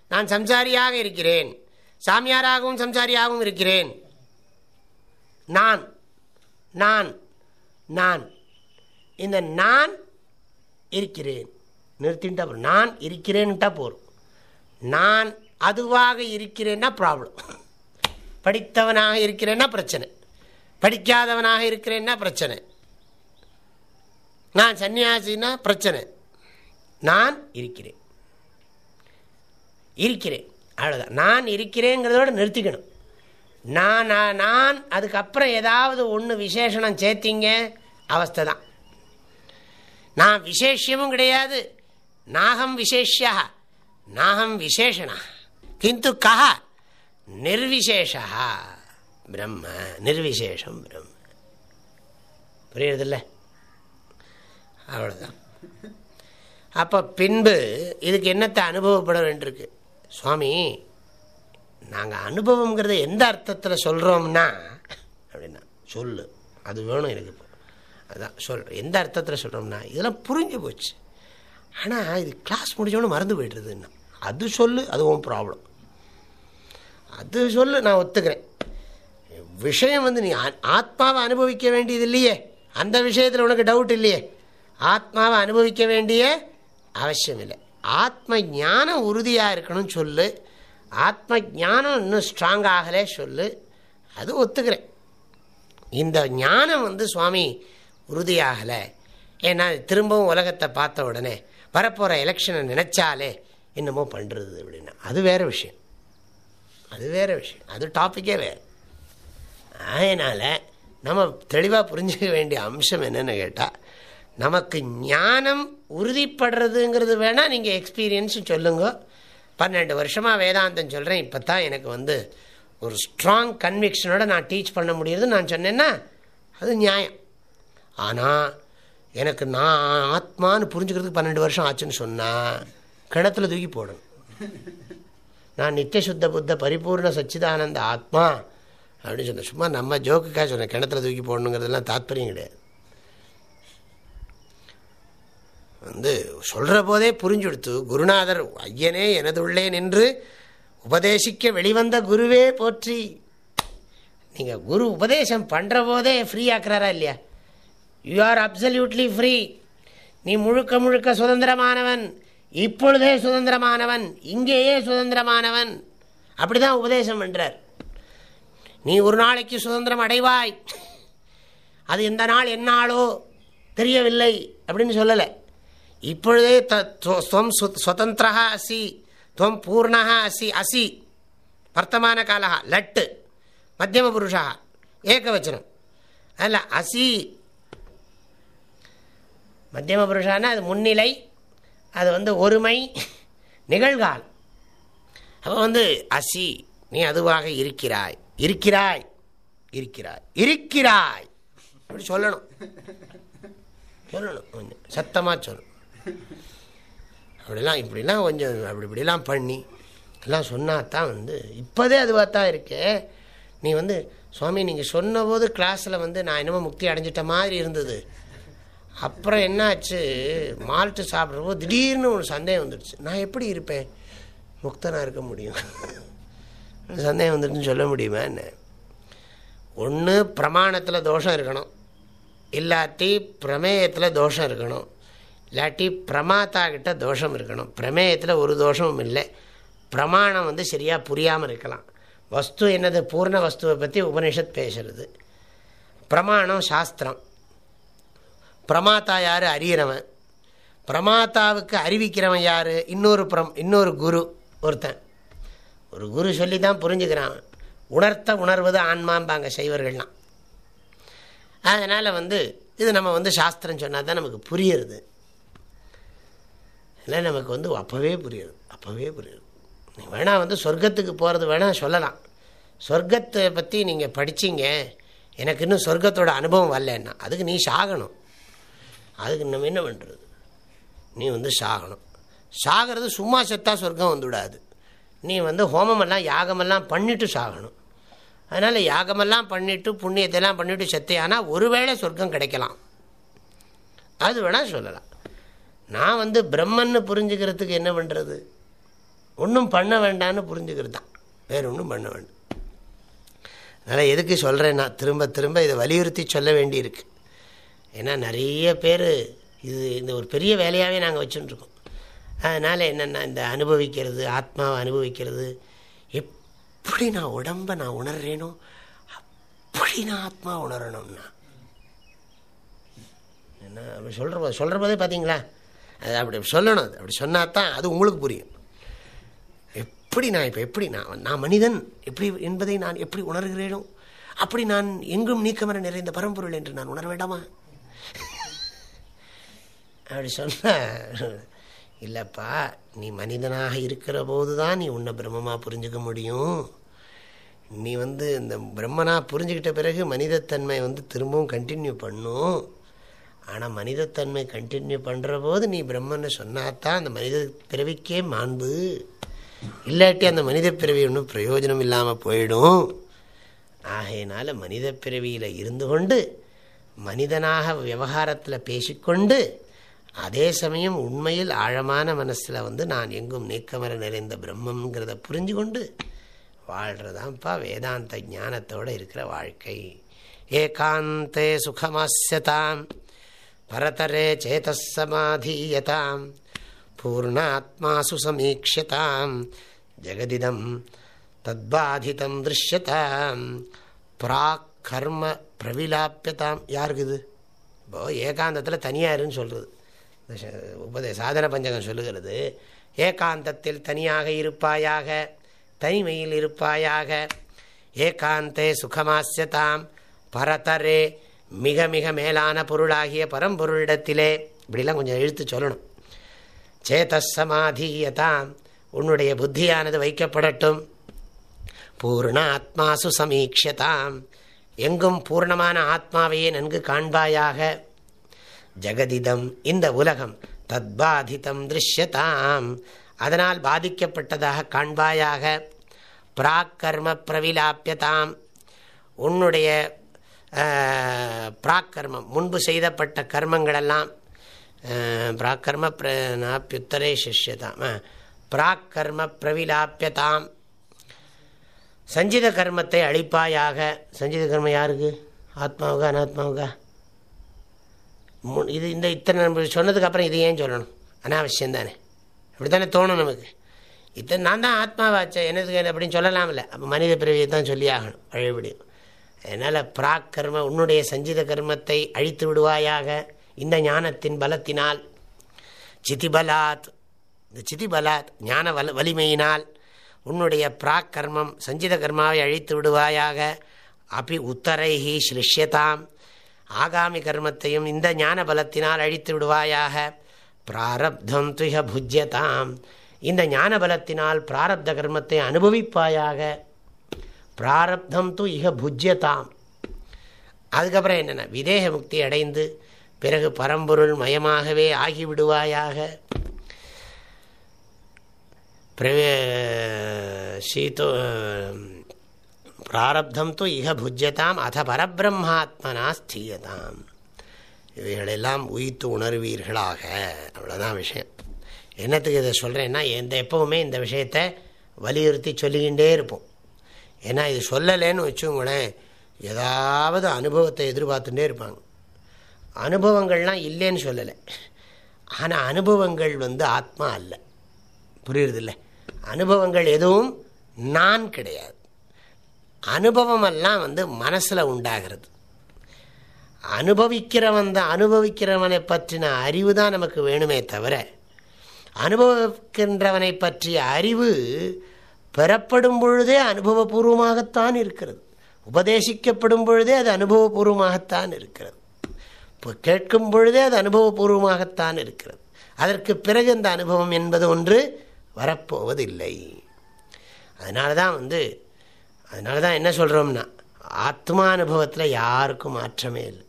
நான் சம்சாரியாக இருக்கிறேன். சாமியாராகவும் சம்சாரியாகவும் இருக்கிறேன். நான் நான் நான். இந்த நான் இருக்கிறேன். நிறுத்தின்ட்டா போகிறோம் நான் இருக்கிறேன்ட்டா போகிறோம் நான் அதுவாக இருக்கிறேன்னா ப்ராப்ளம் படித்தவனாக இருக்கிறேன்னா பிரச்சனை. படிக்காதவனாக இருக்கிறேன்னா பிரச்சனை. நான் சன்னியாசின்னா பிரச்சனை. நான் இருக்கிறேன். இருக்கிறேன். அவ்வளோதான் நான் இருக்கிறேங்கிறதோட நிறுத்திக்கணும். நான் நான் அதுக்கப்புறம் ஏதாவது ஒன்று விசேஷனம் சேர்த்திங்க அவஸ்தை தான் நான் விசேஷமும் கிடையாது. நாகம் விசேஷா நாகம் விசேஷனா. கிந்து கஹ நிர்விசேஷா பிரம்ம நிர்விசேஷம் பிரம்ம புரியுறதில்ல? அவ்வளோதான் அப்போ பின்பு இதுக்கு என்னத்தை அனுபவப்பட வேண்டியிருக்கு சுவாமி நாங்கள் அனுபவங்கிறத எந்த அர்த்தத்தில் சொல்கிறோம்னா அப்படின்னா சொல்லு. அது வேணும் எனக்கு இப்போ. அதுதான் சொல் எந்த அர்த்தத்தில் சொல்கிறோம்னா இதெல்லாம் புரிஞ்சு போச்சு. ஆனால் இது கிளாஸ் முடிஞ்சோன்னு மறந்து போய்ட்டுருதுன்னா அது சொல்லு அதுவும் ப்ராப்ளம் அது சொல்லு நான் ஒத்துக்கிறேன். விஷயம் வந்து நீ ஆத்மாவை அனுபவிக்க வேண்டியது இல்லையே. அந்த விஷயத்தில் உனக்கு டவுட் இல்லையே. ஆத்மாவை அனுபவிக்க வேண்டிய அவசியம் இல்லை. ஆத்ம ஞானம் உறுதியாக இருக்கணும்னு சொல்லு. ஆத்ம ஞானம் இன்னும் ஸ்ட்ராங் ஆகலே சொல்லு. அது ஒத்துக்கிறேன். இந்த ஞானம் வந்து சுவாமி உறுதியாகலை. ஏன்னா திரும்பவும் உலகத்தை பார்த்த உடனே வரப்போகிற எலெக்ஷனை நினச்சாலே என்னமோ பண்ணுறது அப்படின்னா. அது வேறு விஷயம். அது வேறு விஷயம். அது டாப்பிக்கே வேறு. அதனால் நம்ம தெளிவாக புரிஞ்சுக்க வேண்டிய அம்சம் என்னென்னு கேட்டால் நமக்கு ஞானம் உறுதிப்படுறதுங்கிறது வேணால் நீங்கள் எக்ஸ்பீரியன்ஸும் சொல்லுங்க. பன்னெண்டு வருஷமாக வேதாந்தம் சொல்கிறேன் இப்போ தான் எனக்கு வந்து ஒரு ஸ்ட்ராங் கன்விக்ஷனோட நான் டீச் பண்ண முடியுது நான் சொன்னேன்னா அது நியாயம். ஆனால் எனக்கு நான் ஆத்மான்னு புரிஞ்சுக்கிறதுக்கு பன்னெண்டு வருஷம் ஆச்சுன்னு சொன்னால் கிணத்துல தூக்கி போடணும். நான் நித்தியசுத்த புத்த பரிபூர்ண சச்சிதானந்த ஆத்மா அப்படின்னு சொன்னேன். சும்மா நம்ம ஜோக்குக்காக சொன்னேன். கிணத்துல தூக்கி போடணுங்கிறதுலாம் தாத்பரியம் கிடையாது. வந்து சொல்கிற போதே புரிஞ்சுடுத்து. குருநாதர் ஐயனே எனதுள்ளே நின்று உபதேசிக்க வெளிவந்த குருவே போற்றி. நீங்கள் குரு உபதேசம் பண்ணுற போதே ஃப்ரீ ஆக்குறாரா இல்லையா? யூ ஆர் அப்சல்யூட்லி ஃப்ரீ நீ முழுக்க முழுக்க சுதந்திரமானவன். இப்பொழுதே சுதந்திரமானவன் இங்கேயே சுதந்திரமானவன். அப்படிதான் உபதேசம் பண்ணுறார் நீ ஒரு நாளைக்கு சுதந்திரம் அடைவாய். அது எந்த நாள் என்னாலோ தெரியவில்லை அப்படின்னு சொல்லலை. இப்பொழுதே துவம் சுதந்திரா அசி துவம் பூர்ணா அசி அசி. வர்த்தமான காலா லட்டு. மத்தியம புருஷா ஏகவச்சனம். அல்ல அசி. மத்தியம புருஷான்னா அது முன்னிலை. அது வந்து ஒருமை நிகழ்கால். அப்போ வந்து அசி நீ அதுவாக இருக்கிறாய். இருக்கிறாய். இருக்கிறாய். இருக்கிறாய். அப்படி சொல்லணும். சொல்லணும். கொஞ்சம் சத்தமாக சொல்லணும். அப்படிலாம் இப்படிலாம் கொஞ்சம் அப்படி இப்படிலாம் பண்ணி எல்லாம் சொன்னா தான் வந்து இப்போதே அதுவாக தான் இருக்கு. நீ வந்து சுவாமி நீங்கள் சொன்னபோது கிளாஸில் வந்து நான் என்னமோ முக்தி அடைஞ்சிட்ட மாதிரி இருந்தது. அப்புறம் என்னாச்சு? மால்ட்டு சாப்பிட்றப்போ திடீர்னு ஒரு சந்தேகம் வந்துடுச்சு. நான் எப்படி இருப்பேன்? முக்தனாக இருக்க முடியும். சந்தேகம் வந்துடுச்சுன்னு சொல்ல முடியுமா என்ன? ஒன்று பிரமாணத்தில் தோஷம் இருக்கணும். இல்லாட்டி பிரமேயத்தில் தோஷம் இருக்கணும். இல்லாட்டி பிரமாத்தா கிட்ட தோஷம் இருக்கணும். பிரமேயத்தில் ஒரு தோஷமும் இல்லை. பிரமாணம் வந்து சரியாக புரியாமல் இருக்கலாம். வஸ்து என்னது? பூர்ண வஸ்துவை பற்றி உபனிஷத் பேசுறது. பிரமாணம் சாஸ்திரம். பிரமாத்தா யார்? அறியிறவன் பிரமாத்தாவுக்கு அறிவிக்கிறவன் யார்? இன்னொரு பிரம் இன்னொரு குரு ஒருத்தன். ஒரு குரு சொல்லி தான் புரிஞ்சுக்கிறான் உணர்த்த உணர்வது ஆன்மாம்பாங்க செய்வர்கள்லாம் அதனால் வந்து இது நம்ம வந்து சாஸ்திரம் சொன்னால் தான் நமக்கு புரியுறது. இல்லை நமக்கு வந்து அப்போவே புரியுது அப்போவே புரியுது நீ வேணால் வந்து சொர்க்கத்துக்கு போகிறது வேணால் சொல்லலாம். சொர்க்கத்தை பற்றி நீங்கள் படிச்சிங்க. எனக்கு இன்னும் சொர்க்கத்தோட அனுபவம் வரலன்னா அதுக்கு நீ சாகணும். அதுக்கு நம்ம என்ன பண்ணுறது நீ வந்து சாகணும். சாகிறது சும்மா செத்தா சொர்க்கம் வந்துவிடாது. நீ வந்து ஹோமமெல்லாம் யாகமெல்லாம் பண்ணிவிட்டு சாகணும். அதனால் யாகமெல்லாம் பண்ணிவிட்டு புண்ணியத்தெல்லாம் பண்ணிவிட்டு செத்தையானா ஒருவேளை சொர்க்கம் கிடைக்கலாம். அது வேணால் சொல்லலாம். நான் வந்து பிரம்மன்னு புரிஞ்சுக்கிறதுக்கு என்ன பண்ணுறது ஒன்றும் பண்ண வேண்டான்னு புரிஞ்சுக்கிறது தான். வேறு ஒன்றும் பண்ண வேண்டாம். அதனால் எதுக்கு சொல்கிறேன் நான் திரும்ப திரும்ப இதை வலியுறுத்தி சொல்ல வேண்டியிருக்கு. ஏன்னா நிறைய பேர் இது இந்த ஒரு பெரிய வேலையாகவே நாங்கள் வச்சுட்டுருக்கோம். அதனால் என்னென்னா இந்த அனுபவிக்கிறது ஆத்மாவை அனுபவிக்கிறது எப்படி நான் உடம்பை நான் உணர்றேனோ அப்படி நான் ஆத்மா உணரணும்னா. என்ன அப்படி சொல்கிற சொல்கிற போதே பார்த்தீங்களா அது அப்படி சொல்லணும். அது அப்படி சொன்னால் தான் அது உங்களுக்கு புரியும். எப்படி நான் இப்போ எப்படி நான் நான் மனிதன் எப்படி என்பதை நான் எப்படி உணர்கிறேனோ அப்படி நான் எங்கும் நீக்கமர நிறைந்த பரம்பொருள் என்று நான் உணர வேண்டாமா? அப்படி சொன்ன இல்லைப்பா நீ மனிதனாக இருக்கிற போது தான் நீ உன்னை பிரம்மமாக புரிஞ்சுக்க முடியும். நீ வந்து இந்த பிரம்மனாக புரிஞ்சுக்கிட்ட பிறகு மனிதத்தன்மை வந்து திரும்பவும் கண்டினியூ பண்ணும். ஆனால் மனிதத்தன்மை கண்டினியூ பண்ணுற போது நீ பிரம்மன்னு சொன்னாதான் அந்த மனித பிறவிக்கே மாண்பு. இல்லாட்டி அந்த மனித பிறவி ஒன்றும் பிரயோஜனம் இல்லாமல் போயிடும். ஆகையினால மனித பிறவியில் இருந்து கொண்டு மனிதனாக விவகாரத்தில் பேசிக்கொண்டு அதே சமயம் உண்மையில் ஆழமான மனசில் வந்து நான் எங்கும் நீக்கமர நிறைந்த பிரம்மங்கிறத புரிஞ்சு கொண்டு வாழ்கிறதான்ப்பா வேதாந்த ஞானத்தோடு இருக்கிற வாழ்க்கை. ஏகாந்தே சுகமாசியதாம் பரதரே சேதசமாதீயதாம் பூர்ணாத்மாசு சுசமீக்ஷதாம் ஜெகதிதம் தத்பாதிதம் திருஷ்யதாம் பிராக் கர்ம பிரவிலாப்பியதாம் யாருக்கு இது? இப்போ ஏகாந்தத்தில் தனியாருன்னு சொல்கிறது உபதே சாதன பஞ்சகம் சொல்லுகிறது. ஏகாந்தத்தில் தனியாக இருப்பாயாக தனிமையில் இருப்பாயாக. ஏகாந்தே சுகமாசியதாம் பரதரே மிக மிக மேலான பொருளாகிய பரம்பொருளிடத்திலே. இப்படிலாம் கொஞ்சம் எழுத்து சொல்லணும். சேதசமாதீயதாம். உன்னுடைய புத்தியானது வைக்கப்படட்டும். பூர்ண ஆத்மாசு சமீக்ஷதாம். எங்கும் பூர்ணமான ஆத்மாவையே நன்கு காண்பாயாக. ஜெகதிதம் இந்த உலகம் தத்பாதிதம் திருஷ்யதாம். அதனால் பாதிக்கப்பட்டதாக காண்பாயாக பிராக்கர்ம பிரவிலாப்பியதாம் உன்னுடைய பிராக்கர்மம் முன்பு செய்தப்பட்ட கர்மங்களெல்லாம் பிராக்கர்ம பிராப்பியுத்தரே சிஷ்யதாம். பிராக்கர்ம பிரவிலாப்பியதாம் சஞ்சித கர்மத்தை அழிப்பாயாக சஞ்சித கர்மம் யாருக்கு? ஆத்மாவுக்கா அனாத்மாவுக்கா? இது இந்த இத்தனை நம்ம சொன்னதுக்கு அப்புறம் இது ஏன் சொல்லணும்? அனாவசியம் தானே அப்படி தானே தோணும் நமக்கு. இத்தனை நான் தான் ஆத்மாவாச்சே என்னதுக்கு அப்படின்னு சொல்லலாம்ல. அப்போ மனித பிறவியை தான் சொல்லி ஆகணும் அழிபடியும் அதனால் பிராக் கர்ம உன்னுடைய சஞ்சித கர்மத்தை அழித்து விடுவாயாக. இந்த ஞானத்தின் பலத்தினால். சிதிபலாத் இந்த சிதிபலாத் ஞான வல வலிமையினால் உன்னுடைய பிராக் கர்மம் சஞ்சித கர்மாவை அழித்து விடுவாயாக. அப்பி உத்தரைகி ஸ்லிஷ்யதாம் ஆகாமி கர்மத்தையும் இந்த ஞான பலத்தினால் அழித்து விடுவாயாக. பிராரப்தம் துய புஜ்யதாம். இந்த ஞான பலத்தினால் பிராரப்த கர்மத்தை அனுபவிப்பாயாக. பிராரப்தம் து இக புஜ்யதாம். அதுக்கப்புறம் என்னென்ன? விதேக முக்தி அடைந்து பிறகு பரம்பொருள் மயமாகவே ஆகிவிடுவாயாக. பிரவே சீதோ பிராரப்தம் தோ இக புஜ்யதாம் அத பரபிரம்மாத்மனா ஸ்தீயதாம் இவைகளெல்லாம் உயித்து உணர்வீர்களாக அவ்வளோதான் விஷயம் என்னத்துக்கு இதை சொல்கிறேன்னா எந்த எப்போவுமே இந்த விஷயத்தை வலியுறுத்தி சொல்லிக்கிட்டே இருப்போம் ஏன்னா இது சொல்லலைன்னு வச்சுங்களேன் ஏதாவது அனுபவத்தை எதிர்பார்த்துட்டே இருப்பாங்க அனுபவங்கள்லாம் இல்லைன்னு சொல்லலை ஆனால் அனுபவங்கள் வந்து ஆத்மா அல்ல புரியுறதில்ல அனுபவங்கள் எதுவும் நான் கிடையாது அனுபவமெல்லாம் வந்து மனசில் உண்டாகிறது. அனுபவிக்கிறவன் தான் அனுபவிக்கிறவனை பற்றின அறிவு தான் நமக்கு வேணுமே தவிர அனுபவிக்கின்றவனை பற்றிய அறிவு பெறப்படும் பொழுதே அனுபவபூர்வமாகத்தான் இருக்கிறது. உபதேசிக்கப்படும் பொழுதே அது அனுபவபூர்வமாகத்தான் இருக்கிறது. இப்போ கேட்கும் பொழுதே அது அனுபவபூர்வமாகத்தான் இருக்கிறது. அதற்கு பிறகு அந்த அனுபவம் என்பது ஒன்று வரப்போவதில்லை. அதனால தான் வந்து அதனால தான் என்ன சொல்கிறோம்னா ஆத்மா அனுபவத்தில் யாருக்கும் மாற்றமே இல்லை.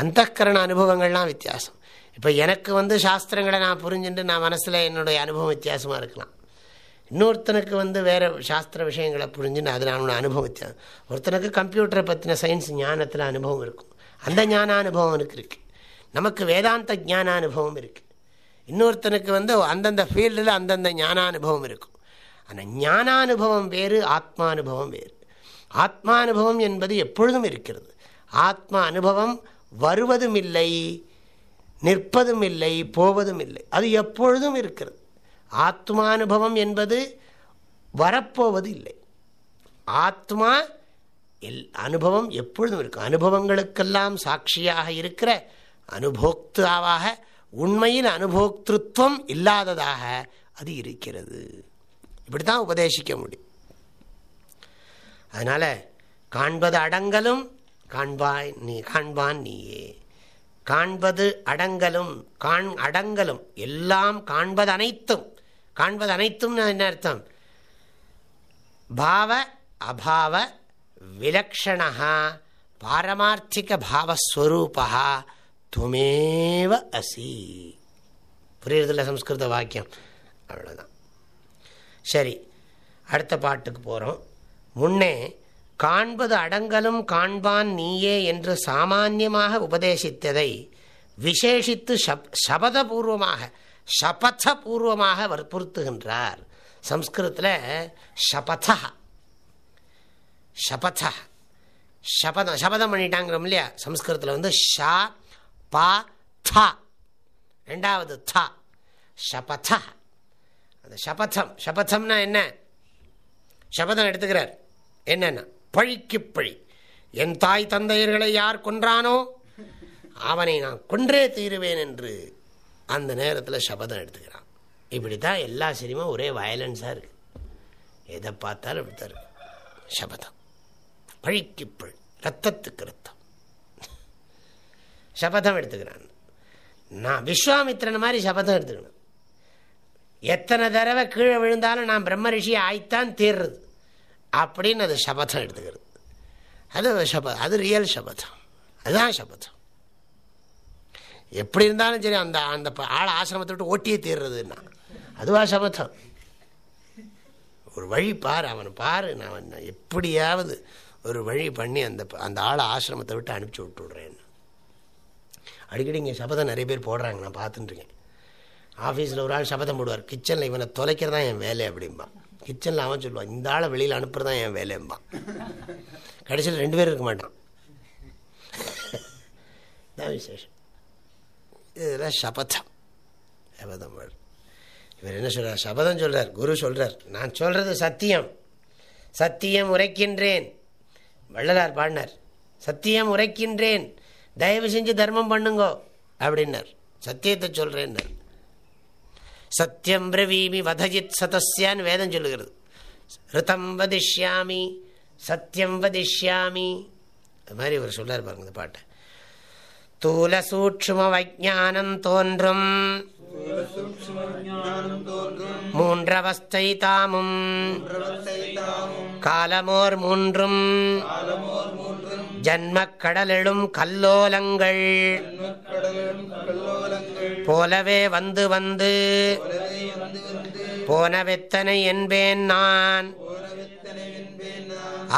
அந்தக்கரண அனுபவங்கள்லாம் வித்தியாசம். இப்போ எனக்கு வந்து சாஸ்திரங்களை நான் புரிஞ்சுட்டு நான் மனசில் என்னுடைய அனுபவம் வித்தியாசமாக இருக்கலாம். இன்னொருத்தனுக்கு வந்து வேறு சாஸ்திர விஷயங்களை புரிஞ்சுன்னு அதில் அவனோட அனுபவம் வித்தியாசம். ஒருத்தனுக்கு கம்ப்யூட்டரை பற்றின சயின்ஸ் ஞானத்தில் அனுபவம் இருக்கும். அந்த ஞான அனுபவம் எனக்கு இருக்குது நமக்கு வேதாந்த ஞான அனுபவம் இருக்குது இன்னொருத்தனுக்கு வந்து அந்தந்த ஃபீல்டில் அந்தந்த ஞானானுபவம் இருக்கும். ஆனால் ஞானானுபவம் வேறு ஆத்மானுபவம் வேறு. ஆத்மானுபவம் என்பது எப்பொழுதும் இருக்கிறது. ஆத்மா அனுபவம் வருவதும் இல்லை நிற்பதும் இல்லை போவதும் இல்லை அது எப்பொழுதும் இருக்கிறது. ஆத்மானுபவம் என்பது வரப்போவது இல்லை ஆத்மா எல் அனுபவம் எப்பொழுதும் இருக்கும் அனுபவங்களுக்கெல்லாம் சாட்சியாக இருக்கிற அனுபோக்தாவாக உண்மையில் அனுபோக்திருத்துவம் இல்லாததாக அது இருக்கிறது. இப்படி தான் உபதேசிக்க முடியும். அதனால் காண்பது அடங்கலும் காண்பாய் நீ காண்பான் நீயே. காண்பது அடங்கலும் காண் அடங்கலும் எல்லாம் காண்பது அனைத்தும் காண்பது அனைத்தும் என்ன அர்த்தம்? பாவ அபாவ விலக்ஷணா பாரமார்த்திக பாவஸ்வரூபா துமேவ அசி. புரியுறதில்ல சம்ஸ்கிருத வாக்கியம். அவ்வளோதான் சரி அடுத்த பாட்டுக்கு போகிறோம் முன்னே காண்பது அடங்கலும் காண்பான் நீயே என்று சாமான்யமாக உபதேசித்ததை விசேஷித்து சபதபூர்வமாக சபதபூர்வமாக வற்புறுத்துகின்றார் சம்ஸ்கிருத்தில் ஷபதா ஷபதா சபதம் சபதம் பண்ணிட்டாங்கிறோம் இல்லையா? சம்ஸ்கிருதத்தில் வந்து ஷா பா தா. ரெண்டாவது தா. ஷபதா அந்த சபதம் சபதம்னா என்ன? சபதம் எடுத்துக்கிறார். என்னென்ன? பழிக்கு பழி. என் தாய் தந்தையர்களை யார் கொன்றானோ அவனை நான் கொன்றே தீருவேன் என்று அந்த நேரத்தில் சபதம் எடுத்துக்கிறான். இப்படி தான் எல்லா சினிமா ஒரே வயலன்ஸாக இருக்குது எதை பார்த்தாலும் அப்படித்தான் இருக்கு. சபதம். பழிக்கு பழி. ரத்தத்துக்கு ரத்தம். சபதம் எடுத்துக்கிறான். நான் விஸ்வாமித்திரன் மாதிரி சபதம் எடுத்துக்கணும். எத்தனை தடவை கீழே விழுந்தாலும் நான் பிரம்ம ரிஷியை ஆய்த்தான் தீர்றது. அப்படின்னு அது சபதம் எடுத்துக்கிறது. அது சபதம். அது ரியல் சபதம். அதுதான் சபதம். எப்படி இருந்தாலும் சரி அந்த அந்த ஆள் ஆசிரமத்தை விட்டு ஓட்டியே தீர்றதுன்னா அதுவா சபதம். ஒரு வழி பார் அவனை பாரு நான் எப்படியாவது ஒரு வழி பண்ணி அந்த அந்த ஆளை ஆசிரமத்தை விட்டு அனுப்பிச்சி விட்டுடுறேன். அடிக்கடி இங்கே சபதம் நிறைய பேர் போடுறாங்க நான் பார்த்துட்டுருக்கேன் ஆஃபீஸில் ஒரு ஆள் சபதம் போடுவார் கிச்சனில் இவனை தொலைக்கிறதான் என் வேலை அப்படிம்பான். கிச்சனில் அவன் சொல்லுவான் இந்த ஆளை வெளியில் அனுப்புறதான் என் வேலைம்பான் கடைசியில் ரெண்டு பேரும் இருக்க மாட்டான். தான் விசேஷம். இதெல்லாம் சபதம். சபதம் இவர் என்ன சொல்கிறார் சபதம் சொல்கிறார் குரு சொல்கிறார் நான் சொல்கிறது சத்தியம். சத்தியம் உரைக்கின்றேன். வள்ளலார் பாடினார் சத்தியம் உரைக்கின்றேன். தயவு செஞ்சு தர்மம் பண்ணுங்கோ அப்படின்னார். சத்தியத்தை சொல்கிறேன்னார் சத்தியம் பிரவீமி வதஜித் சதஸ்யான்னு வேதம் சொல்லுகிறது ரிதம் வதிஷ்யாமி சத்தியம் வதிஷ்யாமி அது மாதிரி இவர் சொல்லார் பாருங்க இந்த பாட்டை தூல சூட்சும வைஜானம் தோன்றும் மூன்றவஸ்தை தாமும் காலமோர் மூன்றும் ஜன்மக் கடலெழும் கல்லோலங்கள் போலவே வந்து வந்து போனவெத்தனை என்பேன் நான்.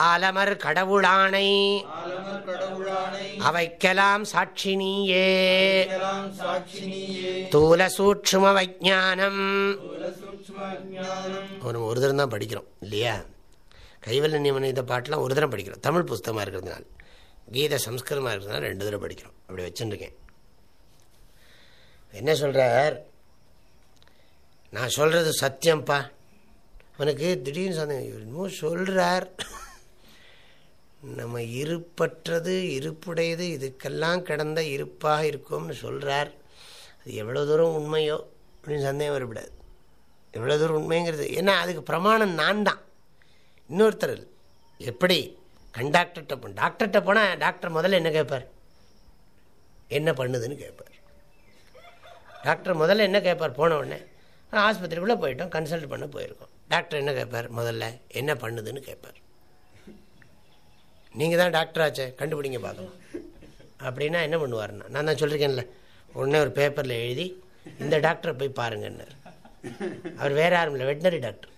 ஆலமர் கடவுளானை அவைக்கெல்லாம் சாட்சினியே தூல சூட்சும வைஜானம் ஒரு ஒரு தரம் தான் படிக்கிறோம் இல்லையா? கைவல்ல நியமன பாட்டெலாம் ஒரு தரம் படிக்கிறோம். தமிழ் புஸ்தகமாக இருக்கிறதுனால கீதை சம்ஸ்கிருதமாக இருக்கிறதுனால ரெண்டு தடவை படிக்கிறோம். அப்படி வச்சுருக்கேன் என்ன சொல்கிறார் நான் சொல்கிறது சத்தியம்ப்பா அவனுக்கு திடீர்னு சந்தேகம். இன்னும் சொல்கிறார் நம்ம இருப்பற்றது இருப்புடையது இதுக்கெல்லாம் கிடந்த இருப்பாக இருக்கும்னு சொல்கிறார் அது எவ்வளோ தூரம் உண்மையோ அப்படின்னு சந்தேகம் வரக்கூடாது. எவ்வளோ தூரம் உண்மைங்கிறது? ஏன்னா அதுக்கு பிரமாணம் நான் தான். இன்னொருத்தர் எப்படி? கண்டாக்டர்கிட்ட போ டாக்டர்கிட்ட போனால் டாக்டர் முதல்ல என்ன கேட்பார்? என்ன பண்ணுதுன்னு கேட்பார். டாக்டர் முதல்ல என்ன கேட்பார் போன உடனே ஆஸ்பத்திரிக்குள்ளே போயிட்டோம் கன்சல்ட் பண்ண போயிருக்கோம். டாக்டர் என்ன கேட்பார் முதல்ல என்ன பண்ணுதுன்னு கேட்பார் நீங்கள் தான் டாக்டர் ஆச்சே கண்டுபிடிங்க பார்க்கலாம். அப்படின்னா என்ன பண்ணுவார்னா நான் தான் சொல்லியிருக்கேன்ல உடனே ஒரு பேப்பரில் எழுதி இந்த டாக்டரை போய் பாருங்கன்னார். அவர் வேற யாரும் இல்லை வெட்டினரி டாக்டர்.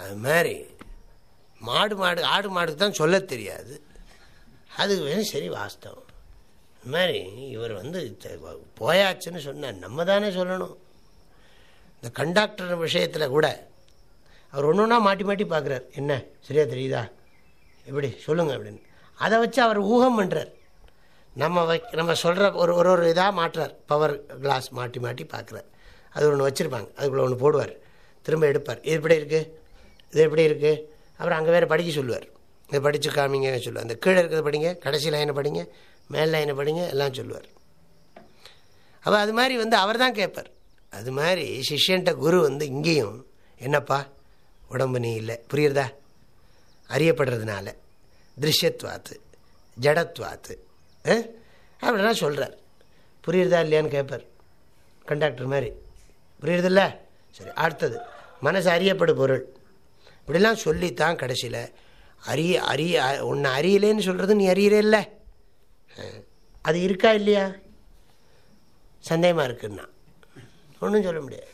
அது மாதிரி மாடு மாடு ஆடு மாடுக்கு தான் சொல்ல தெரியாது. அது வேணும் சரி வாஸ்தவம். இது மாதிரி இவர் வந்து போயாச்சுன்னு சொன்னார். நம்ம தானே சொல்லணும். இந்த கண்டாக்டர் விஷயத்தில் கூட அவர் ஒன்று ஒன்றா மாட்டி மாட்டி பார்க்குறார். என்ன? சரியா தெரியுதா? எப்படி? சொல்லுங்கள் அப்படின்னு. அதை வச்சு அவர் ஊகம் பண்ணுறார் நம்ம வை நம்ம சொல்கிற ஒரு ஒரு ஒரு இதாக மாட்டுறார் பவர் கிளாஸ் மாட்டி மாட்டி பார்க்குறார். அது ஒன்று வச்சுருப்பாங்க. அதுக்குள்ளே ஒன்று போடுவார். திரும்ப எடுப்பார். இது எப்படி இருக்குது இது எப்படி இருக்குது அப்புறம் அங்கே வேறு படிக்க சொல்லுவார். இதை படித்து காமிங்க சொல்லுவார். அந்த கீழே இருக்கிறத படிங்க. கடைசி லைனை படிங்க. மேல் லைனை படிங்க எல்லாம் சொல்லுவார். அப்போ அது மாதிரி வந்து அவர் தான் கேட்பார். அது மாதிரி சிஷ்யன்ட்ட குரு வந்து இங்கேயும் என்னப்பா உடம்பு நீ இல்லை புரியுறதா? அறியப்படுறதுனால திருஷ்யத்வாத்து ஜடத்வாத்து அப்படின்னா சொல்கிறார் புரியுறதா இல்லையான்னு கேட்பார். கண்டாக்டர் மாதிரி. புரியுறதில்ல? சரி அடுத்தது. மனசு அறியப்படு பொருள். இப்படிலாம் சொல்லித்தான் கடைசியில் அறிய அறிய உன்னை அறியலேன்னு சொல்கிறது நீ அறியறே இல்லை. அது இருக்கா இல்லையா? சந்தேகமாக இருக்குன்னா. ஒன்றும் சொல்ல முடியாது.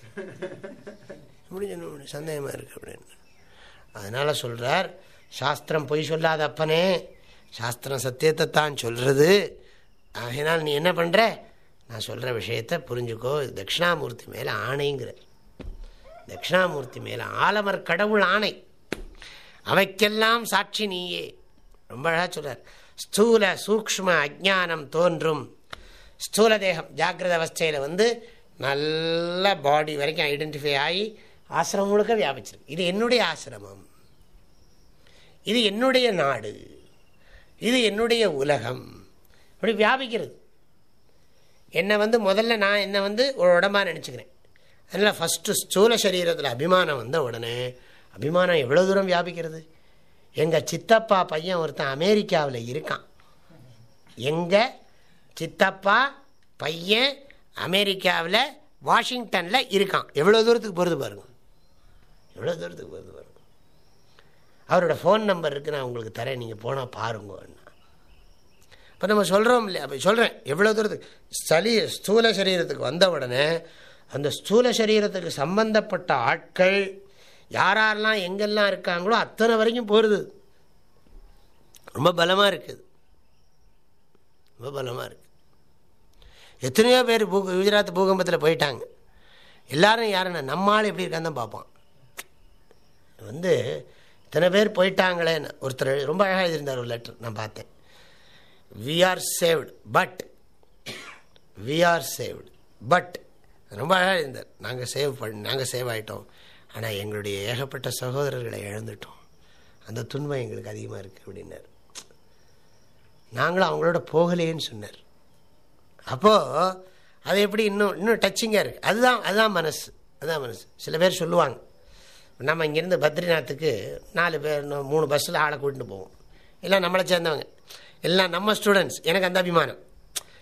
எப்படி சொல்ல முடியும் சந்தேகமாக இருக்குது அப்படின்னு. அதனால் சொல்கிறார் சாஸ்திரம் பொய் சொல்லாத அப்பனே சாஸ்திரம் சத்தியத்தை தான் சொல்கிறது ஆகையினால் நீ என்ன பண்ணுற நான் சொல்கிற விஷயத்தை புரிஞ்சுக்கோ. தட்சிணாமூர்த்தி மேலே ஆணைங்கிற. தட்சிணாமூர்த்தி மேலே ஆலமர் கடவுள் ஆணை. அவைக்கெல்லாம் சாட்சி நீயே. ரொம்ப அழகாக சொல்கிறார் ஸ்தூல சூக்ம அஜானம் தோன்றும். ஸ்தூல தேகம் ஜாகிரத அவஸ்தையில் வந்து நல்ல பாடி வரைக்கும் ஐடென்டிஃபை ஆகி ஆசிரமம் முழுக்க வியாபிச்சிருக்கு இது என்னுடைய ஆசிரமம். இது என்னுடைய நாடு. இது என்னுடைய உலகம். அப்படி வியாபிக்கிறது. என்னை வந்து முதல்ல நான் என்னை வந்து ஒரு உடம்பாக நினச்சிக்கிறேன். அதனால் ஃபஸ்ட்டு ஸ்தூல சரீரத்தில் அபிமானம் வந்த உடனே அபிமானம் எவ்வளோ தூரம் வியாபிக்கிறது? எங்கள் சித்தப்பா பையன் ஒருத்தன் அமெரிக்காவில் இருக்கான். எங்கள் சித்தப்பா பையன் அமெரிக்காவில் வாஷிங்டனில் இருக்கான். எவ்வளோ தூரத்துக்கு போகிறது பாருங்க. எவ்வளோ தூரத்துக்கு போகிறது பாருங்க. அவரோட ஃபோன் நம்பர் இருக்குது நான் உங்களுக்கு தரேன். நீங்கள் போனால் பாருங்க இப்போ நம்ம சொல்கிறோம் இல்லையா? அப்போ சொல்கிறேன் எவ்வளோ தூரத்துக்கு? சளி ஸ்தூல சரீரத்துக்கு வந்த உடனே அந்த ஸ்தூல சரீரத்துக்கு சம்பந்தப்பட்ட ஆட்கள் யாரெல்லாம் எங்கெல்லாம் இருக்காங்களோ அத்தனை வரைக்கும் போகிறது ரொம்ப பலமாக இருக்குது. ரொம்ப பலமாக இருக்குது. எத்தனையோ பேர் பூ குஜராத் பூகம்பத்தில் போயிட்டாங்க. எல்லாரும் யாருன்னா நம்மால் எப்படி இருக்கான்னு தான் பார்ப்பான் வந்து இத்தனை பேர் போயிட்டாங்களேன்னு ஒருத்தர் ரொம்ப அழகாக எழுதியிருந்தார் ஒரு லெட்டர் நான் பார்த்தேன். We are saved but we are saved but ரொம்ப அழகாக இருந்தார் நாங்கள் சேவ் பண்ணி நாங்கள் சேவ் ஆகிட்டோம் ஆனால் எங்களுடைய ஏகப்பட்ட சகோதரர்களை இழந்துட்டோம். அந்த துன்பம் எங்களுக்கு அதிகமாக இருக்குது அப்படின்னார். நாங்களும் அவங்களோட போகலேன்னு சொன்னார். அப்போது அது எப்படி இன்னும் இன்னும் டச்சிங்காக இருக்குது அதுதான் அதுதான் மனசு அதுதான் மனசு. சில பேர் சொல்லுவாங்க நம்ம இங்கேருந்து பத்ரிநாத்துக்கு நாலு பேர் மூணு பஸ்ஸில் ஆளை கூட்டிட்டு போவோம். எல்லாம் நம்மளை சேர்ந்தவங்க. எல்லாம் நம்ம ஸ்டூடெண்ட்ஸ் எனக்கு அந்த அபிமானம்.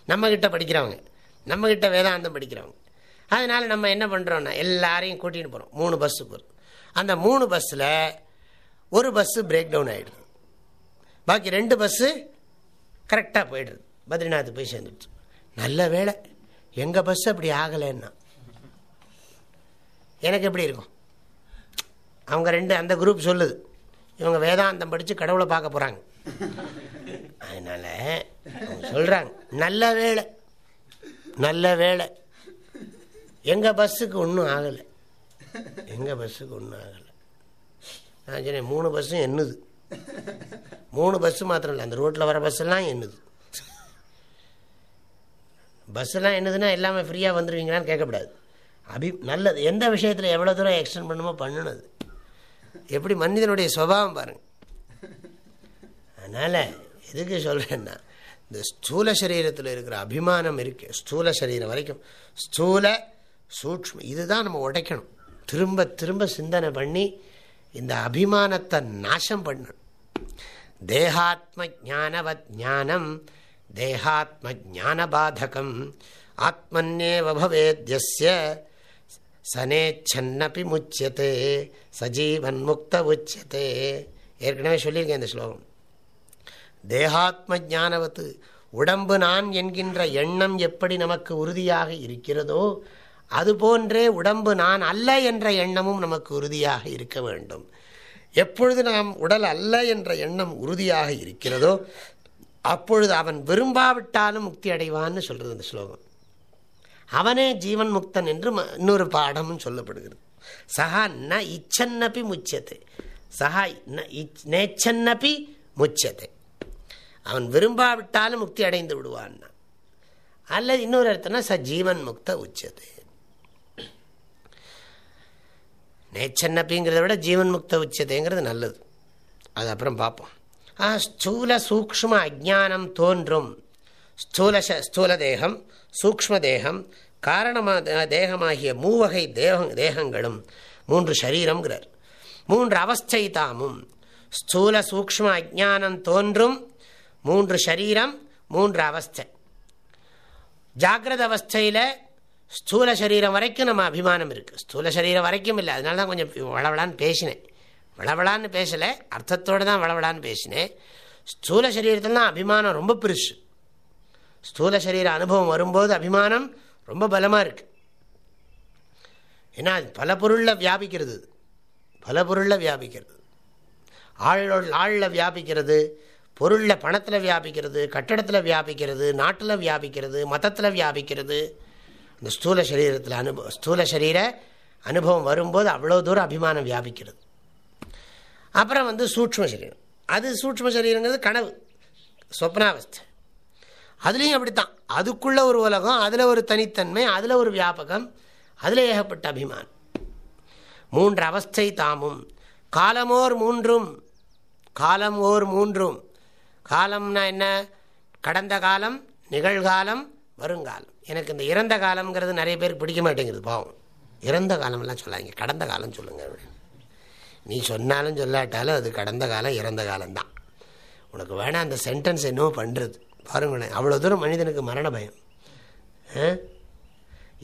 நம்மக்கிட்ட படிக்கிறவங்க. நம்மக்கிட்ட வேதாந்தம் படிக்கிறவங்க. அதனால் நம்ம என்ன பண்ணுறோன்னா எல்லாரையும் கூட்டிகிட்டு போகிறோம் மூணு பஸ்ஸு போகிறோம் அந்த மூணு பஸ்ஸில் ஒரு பஸ்ஸு பிரேக் டவுன் ஆகிடுது பாக்கி ரெண்டு பஸ்ஸு கரெக்டாக போயிடுது. பத்ரிநாத் போய் சேர்ந்துடுச்சு. நல்ல வேலை எங்கள் பஸ் அப்படி ஆகலைன்னா. எனக்கு எப்படி இருக்கும்? அவங்க ரெண்டு அந்த குரூப் சொல்லுது. இவங்க வேதாந்தம் படித்து கடவுளை பார்க்க போகிறாங்க அதனால் அவங்க சொல்கிறாங்க நல்ல வேலை நல்ல வேலை எங்கள் பஸ்ஸுக்கு ஒன்றும் ஆகலை. எங்கள் பஸ்ஸுக்கு ஒன்றும் ஆகலை. நான் சொன்னேன் மூணு பஸ்ஸும் என்னது? மூணு பஸ்ஸு மாத்திரம் இல்லை அந்த ரோட்டில் வர பஸ்ஸெல்லாம் என்னது? பஸ்ஸெல்லாம் என்னதுன்னா எல்லாமே ஃப்ரீயாக வந்துடுவீங்களான்னு கேட்கக்கூடாது அபி நல்லது. எந்த விஷயத்தில் எவ்வளோ தூரம் எக்ஸ்டெண்ட் பண்ணுமோ பண்ணுனது. எப்படி மனிதனுடைய சுவாவம் பாருங்கள் அதனால் எதுக்கு சொல்கிறேன்னா இந்த ஸ்தூல சரீரத்தில் இருக்கிற அபிமானம் இருக்குது ஸ்தூல சரீரம் வரைக்கும் ஸ்தூல சூக்ம இதுதான் நம்ம உடைக்கணும். திரும்ப திரும்ப சிந்தனை பண்ணி இந்த அபிமானத்தை நாசம் பண்ணணும். தேகாத்ம ஜானவத் ஞானம் தேகாத்ம ஜானபாதகம் ஆத்மன்னேவ பவேத்யஸ்ய சனேச்சன்னப்பி முச்சியத்தே சஜீவன் முக்த உச்சியத்தே ஏற்கனவே சொல்லியிருக்கேன் இந்த ஸ்லோகம். தேகாத்ம ஜானவத்து உடம்பு நான் என்கின்ற எண்ணம் எப்படி நமக்கு உறுதியாக இருக்கிறதோ அதுபோன்றே உடம்பு நான் அல்ல என்ற எண்ணமும் நமக்கு உறுதியாக இருக்க வேண்டும். எப்பொழுது நாம் உடல் அல்ல என்ற எண்ணம் உறுதியாக இருக்கிறதோ அப்பொழுது அவன் விரும்பாவிட்டாலும் முக்தி அடைவான்னு சொல்கிறது அந்த ஸ்லோகம். அவனே ஜீவன் முக்தன் என்று இன்னொரு பாடமும் சொல்லப்படுகிறது. சஹா ந இச்சன்னப்பி முச்சத்தை சஹா நேச்சன்னப்பி முச்சத்தை அவன் விரும்பாவிட்டாலும் முக்தி அடைந்து விடுவான் அல்லது இன்னொரு அர்த்தம்னா ச ஜீவன் முக்த உச்சது நேச்சன்னப்பிங்கிறத விட ஜீவன் முக்த உச்சதைங்கிறது நல்லது. அது அப்புறம் பார்ப்போம் ஆ ஸ்தூல சூக்ம அஜானம் தோன்றும். ஸ்தூல ஸ்தூல தேகம் சூக்ம தேகம் காரணமாக தேகமாகிய மூவகை தேக தேகங்களும் மூன்று சரீரங்கிறார் மூன்று அவஸ்தை தாமும். ஸ்தூல சூக்ம அஜானம் தோன்றும். மூன்று சரீரம் மூன்று அவஸ்தை. ஜாகிரத அவஸ்தையில் ஸ்தூல சரீரம் வரைக்கும் நம்ம அபிமானம் இருக்குது ஸ்தூல சரீரம் வரைக்கும் இல்லை. அதனால தான் கொஞ்சம் வளவளான்னு பேசினேன். வளவளான்னு பேசலை. அர்த்தத்தோடு தான் வளவளான்னு பேசினேன். ஸ்தூல சரீரத்தில் தான் அபிமானம் ரொம்ப பெருசு. ஸ்தூல சரீர அனுபவம் வரும்போது அபிமானம் ரொம்ப பலமாக இருக்குது ஏன்னா பல பொருளில் வியாபிக்கிறது. பல பொருளில் வியாபிக்கிறது. ஆளோட ஆளில் வியாபிக்கிறது. பொருளில் பணத்தில் வியாபிக்கிறது. கட்டடத்தில் வியாபிக்கிறது. நாட்டில் வியாபிக்கிறது. மதத்தில் வியாபிக்கிறது. இந்த ஸ்தூல சரீரத்தில் அனுபவம் ஸ்தூல சரீர அனுபவம் வரும்போது அவ்வளோ தூரம் அபிமானம் வியாபிக்கிறது. அப்புறம் வந்து சூட்ச்ம சரீரம். அது சூட்ச்ம சரீரங்கிறது கனவு சொப்னாவஸ்தை. அதுலேயும் அப்படித்தான். அதுக்குள்ளே ஒரு உலகம் அதில் ஒரு தனித்தன்மை அதில் ஒரு வியாபகம் அதில் ஏகப்பட்ட அபிமானம். மூன்று அவஸ்தை தாமும். காலமோர் மூன்றும் காலம் ஓர் மூன்றும். காலம்னா என்ன? கடந்த காலம் நிகழ்காலம் வருங்காலம். எனக்கு இந்த இறந்த காலம்ங்கிறது நிறைய பேருக்கு பிடிக்க மாட்டேங்குது பாவம். இறந்த காலம்லாம் சொல்லாங்க கடந்த காலம் சொல்லுங்க நீ சொன்னாலும் சொல்லாட்டாலும் அது கடந்த காலம் இறந்த காலம்தான். உனக்கு வேணாம் அந்த சென்டென்ஸ் என்னவோ பண்ணுறது பாருங்களேன் அவ்வளோ தூரம் மனிதனுக்கு மரண பயம்.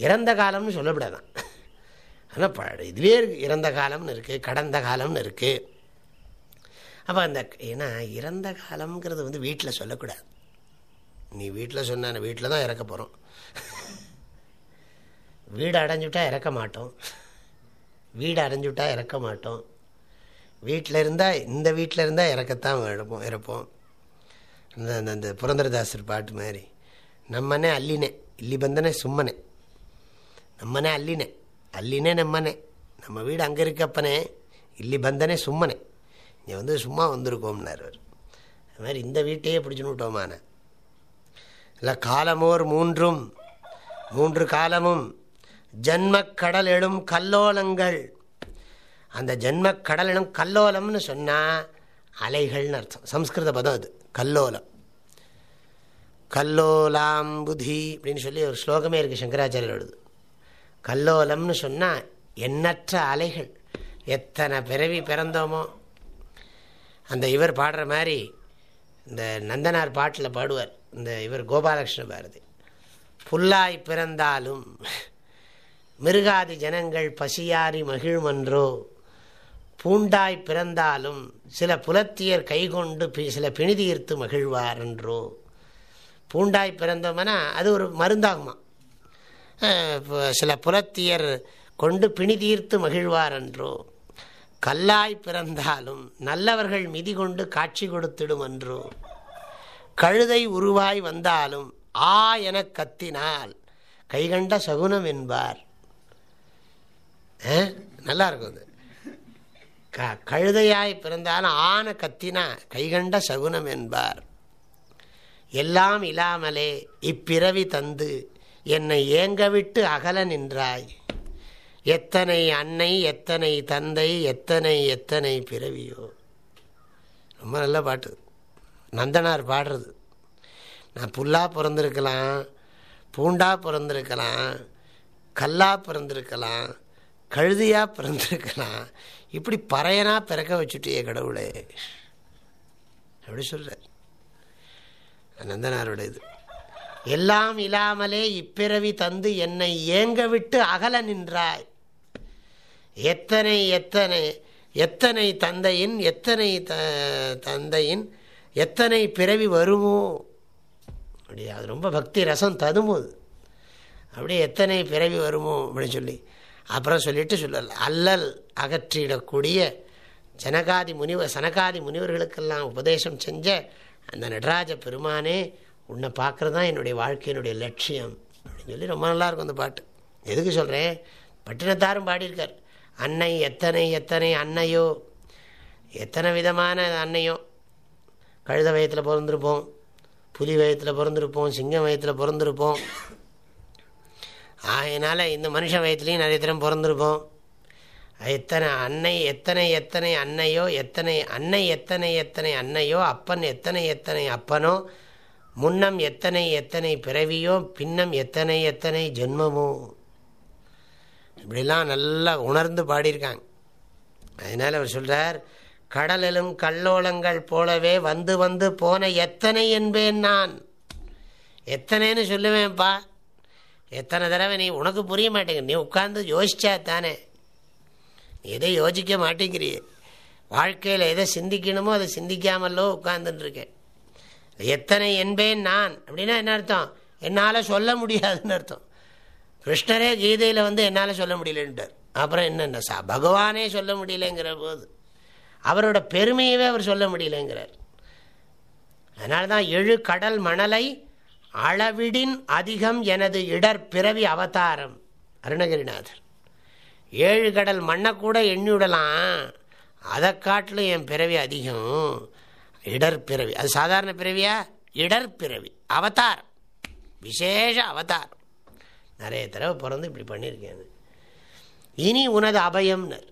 இறந்த காலம்னு சொல்லப்படாதான். ஆனால் ப இதுலேயே இருக்குது இறந்த காலம்னு இருக்குது கடந்த காலம்னு இருக்குது அப்போ அந்த ஏன்னா இறந்த காலம்ங்கிறது வந்து வீட்டில் சொல்லக்கூடாது. நீ வீட்டில் சொன்ன வீட்டில் தான் இறக்க போகிறோம் வீடு அடைஞ்சுட்டா இறக்க மாட்டோம். வீடு அடைஞ்சுட்டா இறக்க மாட்டோம். வீட்டில் இருந்தால் இந்த வீட்டில் இருந்தால் இறக்கத்தான் இறப்போம் இறப்போம். அந்த அந்த அந்த புரந்தரதாசர் பாட்டு மாதிரி. நம்மனே அல்லினே இல்லி பந்தனே சும்மனே. நம்மனே அல்லினே அல்லினே நம்மனே. நம்ம வீடு அங்கே இருக்கப்பனே இல்லி பந்தனே சும்மனே. இங்கே வந்து சும்மா வந்திருக்கோம்னார் அவர். அது மாதிரி இந்த வீட்டையே பிடிச்சுன்னு விட்டோமான இல்லை காலமோர் மூன்றும் மூன்று காலமும் ஜன்மக்கடல் எழும் கல்லோலங்கள். அந்த ஜென்மக்கடல் எழும் கல்லோலம்னு சொன்னால் அலைகள்னு அர்த்தம். சம்ஸ்கிருத பதம் அது கல்லோலம். கல்லோலாம் புதி அப்படின்னு சொல்லி ஒரு ஸ்லோகமே இருக்குது சங்கராச்சாரியர் எழுது. கல்லோலம்னு சொன்னால் எண்ணற்ற அலைகள். எத்தனை பிறவி பிறந்தோமோ. அந்த இவர் பாடுற மாதிரி இந்த நந்தனார் பாட்டில் பாடுவார். இந்த இவர் கோபாலகிருஷ்ண பாரதி. புல்லாய் பிறந்தாலும் மிருகாதி ஜனங்கள் பசியாரி மகிழ்மன்றோ பூண்டாய் பிறந்தாலும் சில புலத்தியர் கைகொண்டு சில பிணிதீர்த்து மகிழ்வார் என்றோ பூண்டாய் பிறந்தோம்னா அது ஒரு மருந்தாகுமா? சில புலத்தியர் கொண்டு பிணி தீர்த்து மகிழ்வார் என்றோ கல்லாய் பிறந்தாலும் நல்லவர்கள் மிதி கொண்டு காட்சி கொடுத்திடும் என்றோ கழுதை உருவாய் வந்தாலும் ஆ என கத்தினால். கைகண்ட சகுனம் என்பார். நல்லா இருக்கும் அது. க கழுதையாய் பிறந்தாலும் ஆன கத்தினா கைகண்ட சகுனம் என்பார். எல்லாம் இல்லாமலே இப்பிறவி தந்து என்னை ஏங்க விட்டு அகல நின்றாய். எத்தனை அன்னை எத்தனை தந்தை எத்தனை எத்தனை பிறவியோ. ரொம்ப நல்ல பாட்டு. நந்தனார் பாடுறது. நான் புல்லாக பிறந்திருக்கலாம் பூண்டா பிறந்திருக்கலாம் கல்லா பிறந்திருக்கலாம் கழுதியாக பிறந்திருக்கலாம். இப்படி பறையனா பிறக்க வச்சுட்டியே கடவுளே. அப்படி சொல்கிறார் நந்தனாரோட இது. எல்லாம் இல்லாமலே இப்பிறவி தந்து என்னை ஏங்க விட்டு அகல நின்றாய். எத்தனை எத்தனை எத்தனை தந்தையின் எத்தனை த தந்தையின் எத்தனை பிறவி வருமோ? அப்படி அது ரொம்ப பக்தி ரசம் ததுமுது அப்படியே எத்தனை பிறவி வருமோ? அப்படின்னு சொல்லி அப்புறம் சொல்லிட்டு சொல்லல. அல்லல் அகற்றிடக்கூடிய ஜனகாதி முனிவர் சனகாதி முனிவர்களுக்கெல்லாம் உபதேசம் செஞ்ச அந்த நடராஜ பெருமானே உன்னை பார்க்குறது தான் என்னுடைய வாழ்க்கையினுடைய லட்சியம். அப்படின்னு சொல்லி ரொம்ப நல்லாயிருக்கும் அந்த பாட்டு. எதுக்கு சொல்கிறேன் பட்டினத்தாரும் பாடியிருக்கார். அன்னை எத்தனை எத்தனை அன்னையோ? எத்தனை விதமான அன்னையோ? கழுத வயத்தில் பிறந்திருப்போம் புலி வயத்தில் பிறந்திருப்போம் சிங்கம் வயத்தில் பிறந்திருப்போம். அதனால் இந்த மனுஷ வயத்துலேயும் நிறைய தினம் பிறந்திருப்போம். எத்தனை அன்னை எத்தனை எத்தனை அன்னையோ எத்தனை அன்னை எத்தனை எத்தனை அன்னையோ அப்பன் எத்தனை எத்தனை அப்பனோ முன்னம் எத்தனை எத்தனை பிறவியோ பின்னம் எத்தனை எத்தனை ஜென்மமோ. இப்படிலாம் நல்லா உணர்ந்து பாடியிருக்காங்க. அதனால் அவர் சொல்கிறார் கடலிலும் கல்லோளங்கள் போலவே வந்து வந்து போன எத்தனை என்பேன் நான். எத்தனைன்னு சொல்லுவேன்ப்பா. எத்தனை தடவை நீ உனக்கு புரிய மாட்டேங்க நீ உட்காந்து யோசிச்சா தானே. எதை யோசிக்க மாட்டேங்கிறியே. வாழ்க்கையில் எதை சிந்திக்கணுமோ அதை சிந்திக்காமல்லோ உட்கார்ந்துட்டுருக்கேன். எத்தனை என்பேன் நான். அப்படின்னா என்ன அர்த்தம்? என்னால் சொல்ல முடியாதுன்னு அர்த்தம். கிருஷ்ணரே கீதையில் வந்து என்னால் சொல்ல முடியலன்ட்டார். அப்புறம் என்னென்ன? சா பகவானே சொல்ல முடியலங்கிற போது. அவரோட பெருமையவே அவர் சொல்ல முடியலங்கிறார். அதனால தான் எழு கடல் மணலை அளவிடின் அதிகம் எனது இடர் பிறவி அவதாரம் அருணகிரிநாதர். ஏழு கடல் மண்ணை கூட எண்ணி விடலாம். அதை காட்டிலும் என் பிறவி அதிகம். இடர் பிறவி. அது சாதாரண பிறவியா? இடர் பிறவி. அவதார் விசேஷ அவதார் நிறைய தடவை பிறந்து இப்படி பண்ணியிருக்கேன். இனி உனது அபயம்னர்.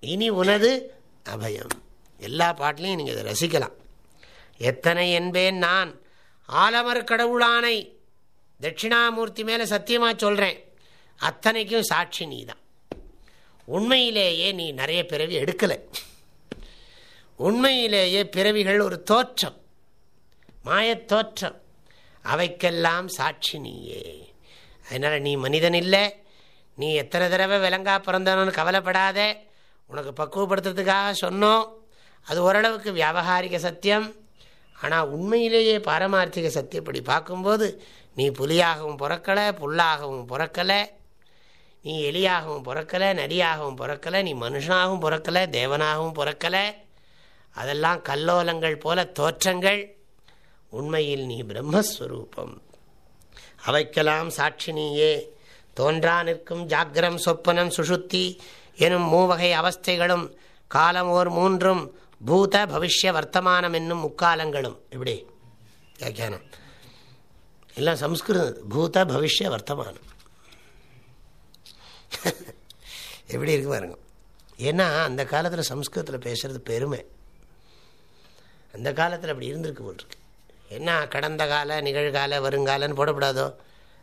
இனி உனது அபயம். எல்லா பாட்டிலையும் நீங்கள் இதை ரசிக்கலாம். எத்தனை என்பேன் நான்? ஆலமர் கடவுளானை தட்சிணாமூர்த்தி மேலே சத்தியமாக சொல்கிறேன் அத்தனைக்கும் சாட்சி நீ தான் உண்மையிலேயே நீ நிறைய பிறவி எடுக்கலை. உண்மையிலேயே பிறவிகள் ஒரு தோற்றம். மாயத் தோற்றம். அவைக்கெல்லாம் சாட்சி நீயே. அதனால் நீ மனிதன் இல்லை. நீ எத்தனை தடவை விலங்கா பிறந்தவனு கவலைப்படாத. உனக்கு பக்குவப்படுத்துறதுக்காக சொன்னோம். அது ஓரளவுக்கு வியாபகாரிக சத்தியம். ஆனால் உண்மையிலேயே பாரமார்த்திக சத்தியப்படி பார்க்கும்போது நீ புலியாகவும் பிறக்கலை புல்லாகவும் பிறக்கலை. நீ எலியாகவும் பிறக்கலை நரியாகவும் பிறக்கலை நீ மனுஷனாகவும் பிறக்கலை தேவனாகவும் பிறக்கலை. அதெல்லாம் கல்லோலங்கள் போல தோற்றங்கள். உண்மையில் நீ பிரம்மஸ்வரூபம். அவைக்கெல்லாம் சாட்சி நீயே. தோன்றா நிற்கும் ஜாக்கிரம் சொப்பனம் சுஷுத்தி எனும் மூவகை அவஸ்தைகளும் காலம் ஓர் மூன்றும் பூத பவிஷ்ய வர்த்தமானம் என்னும் முக்காலங்களும். இப்படி வியாக்கியானம். எல்லாம் சம்ஸ்கிருதம். பூத பவிஷ்ய வர்த்தமானம். எப்படி இருக்கு பாருங்க. ஏன்னா அந்த காலத்தில் சம்ஸ்கிருதத்தில் பேசுறது பெருமை. அந்த காலத்தில் அப்படி இருந்திருக்கு போட்டிருக்கு என்ன கடந்த கால நிகழ்கால வருங்காலன்னு போடக்கூடாதோ?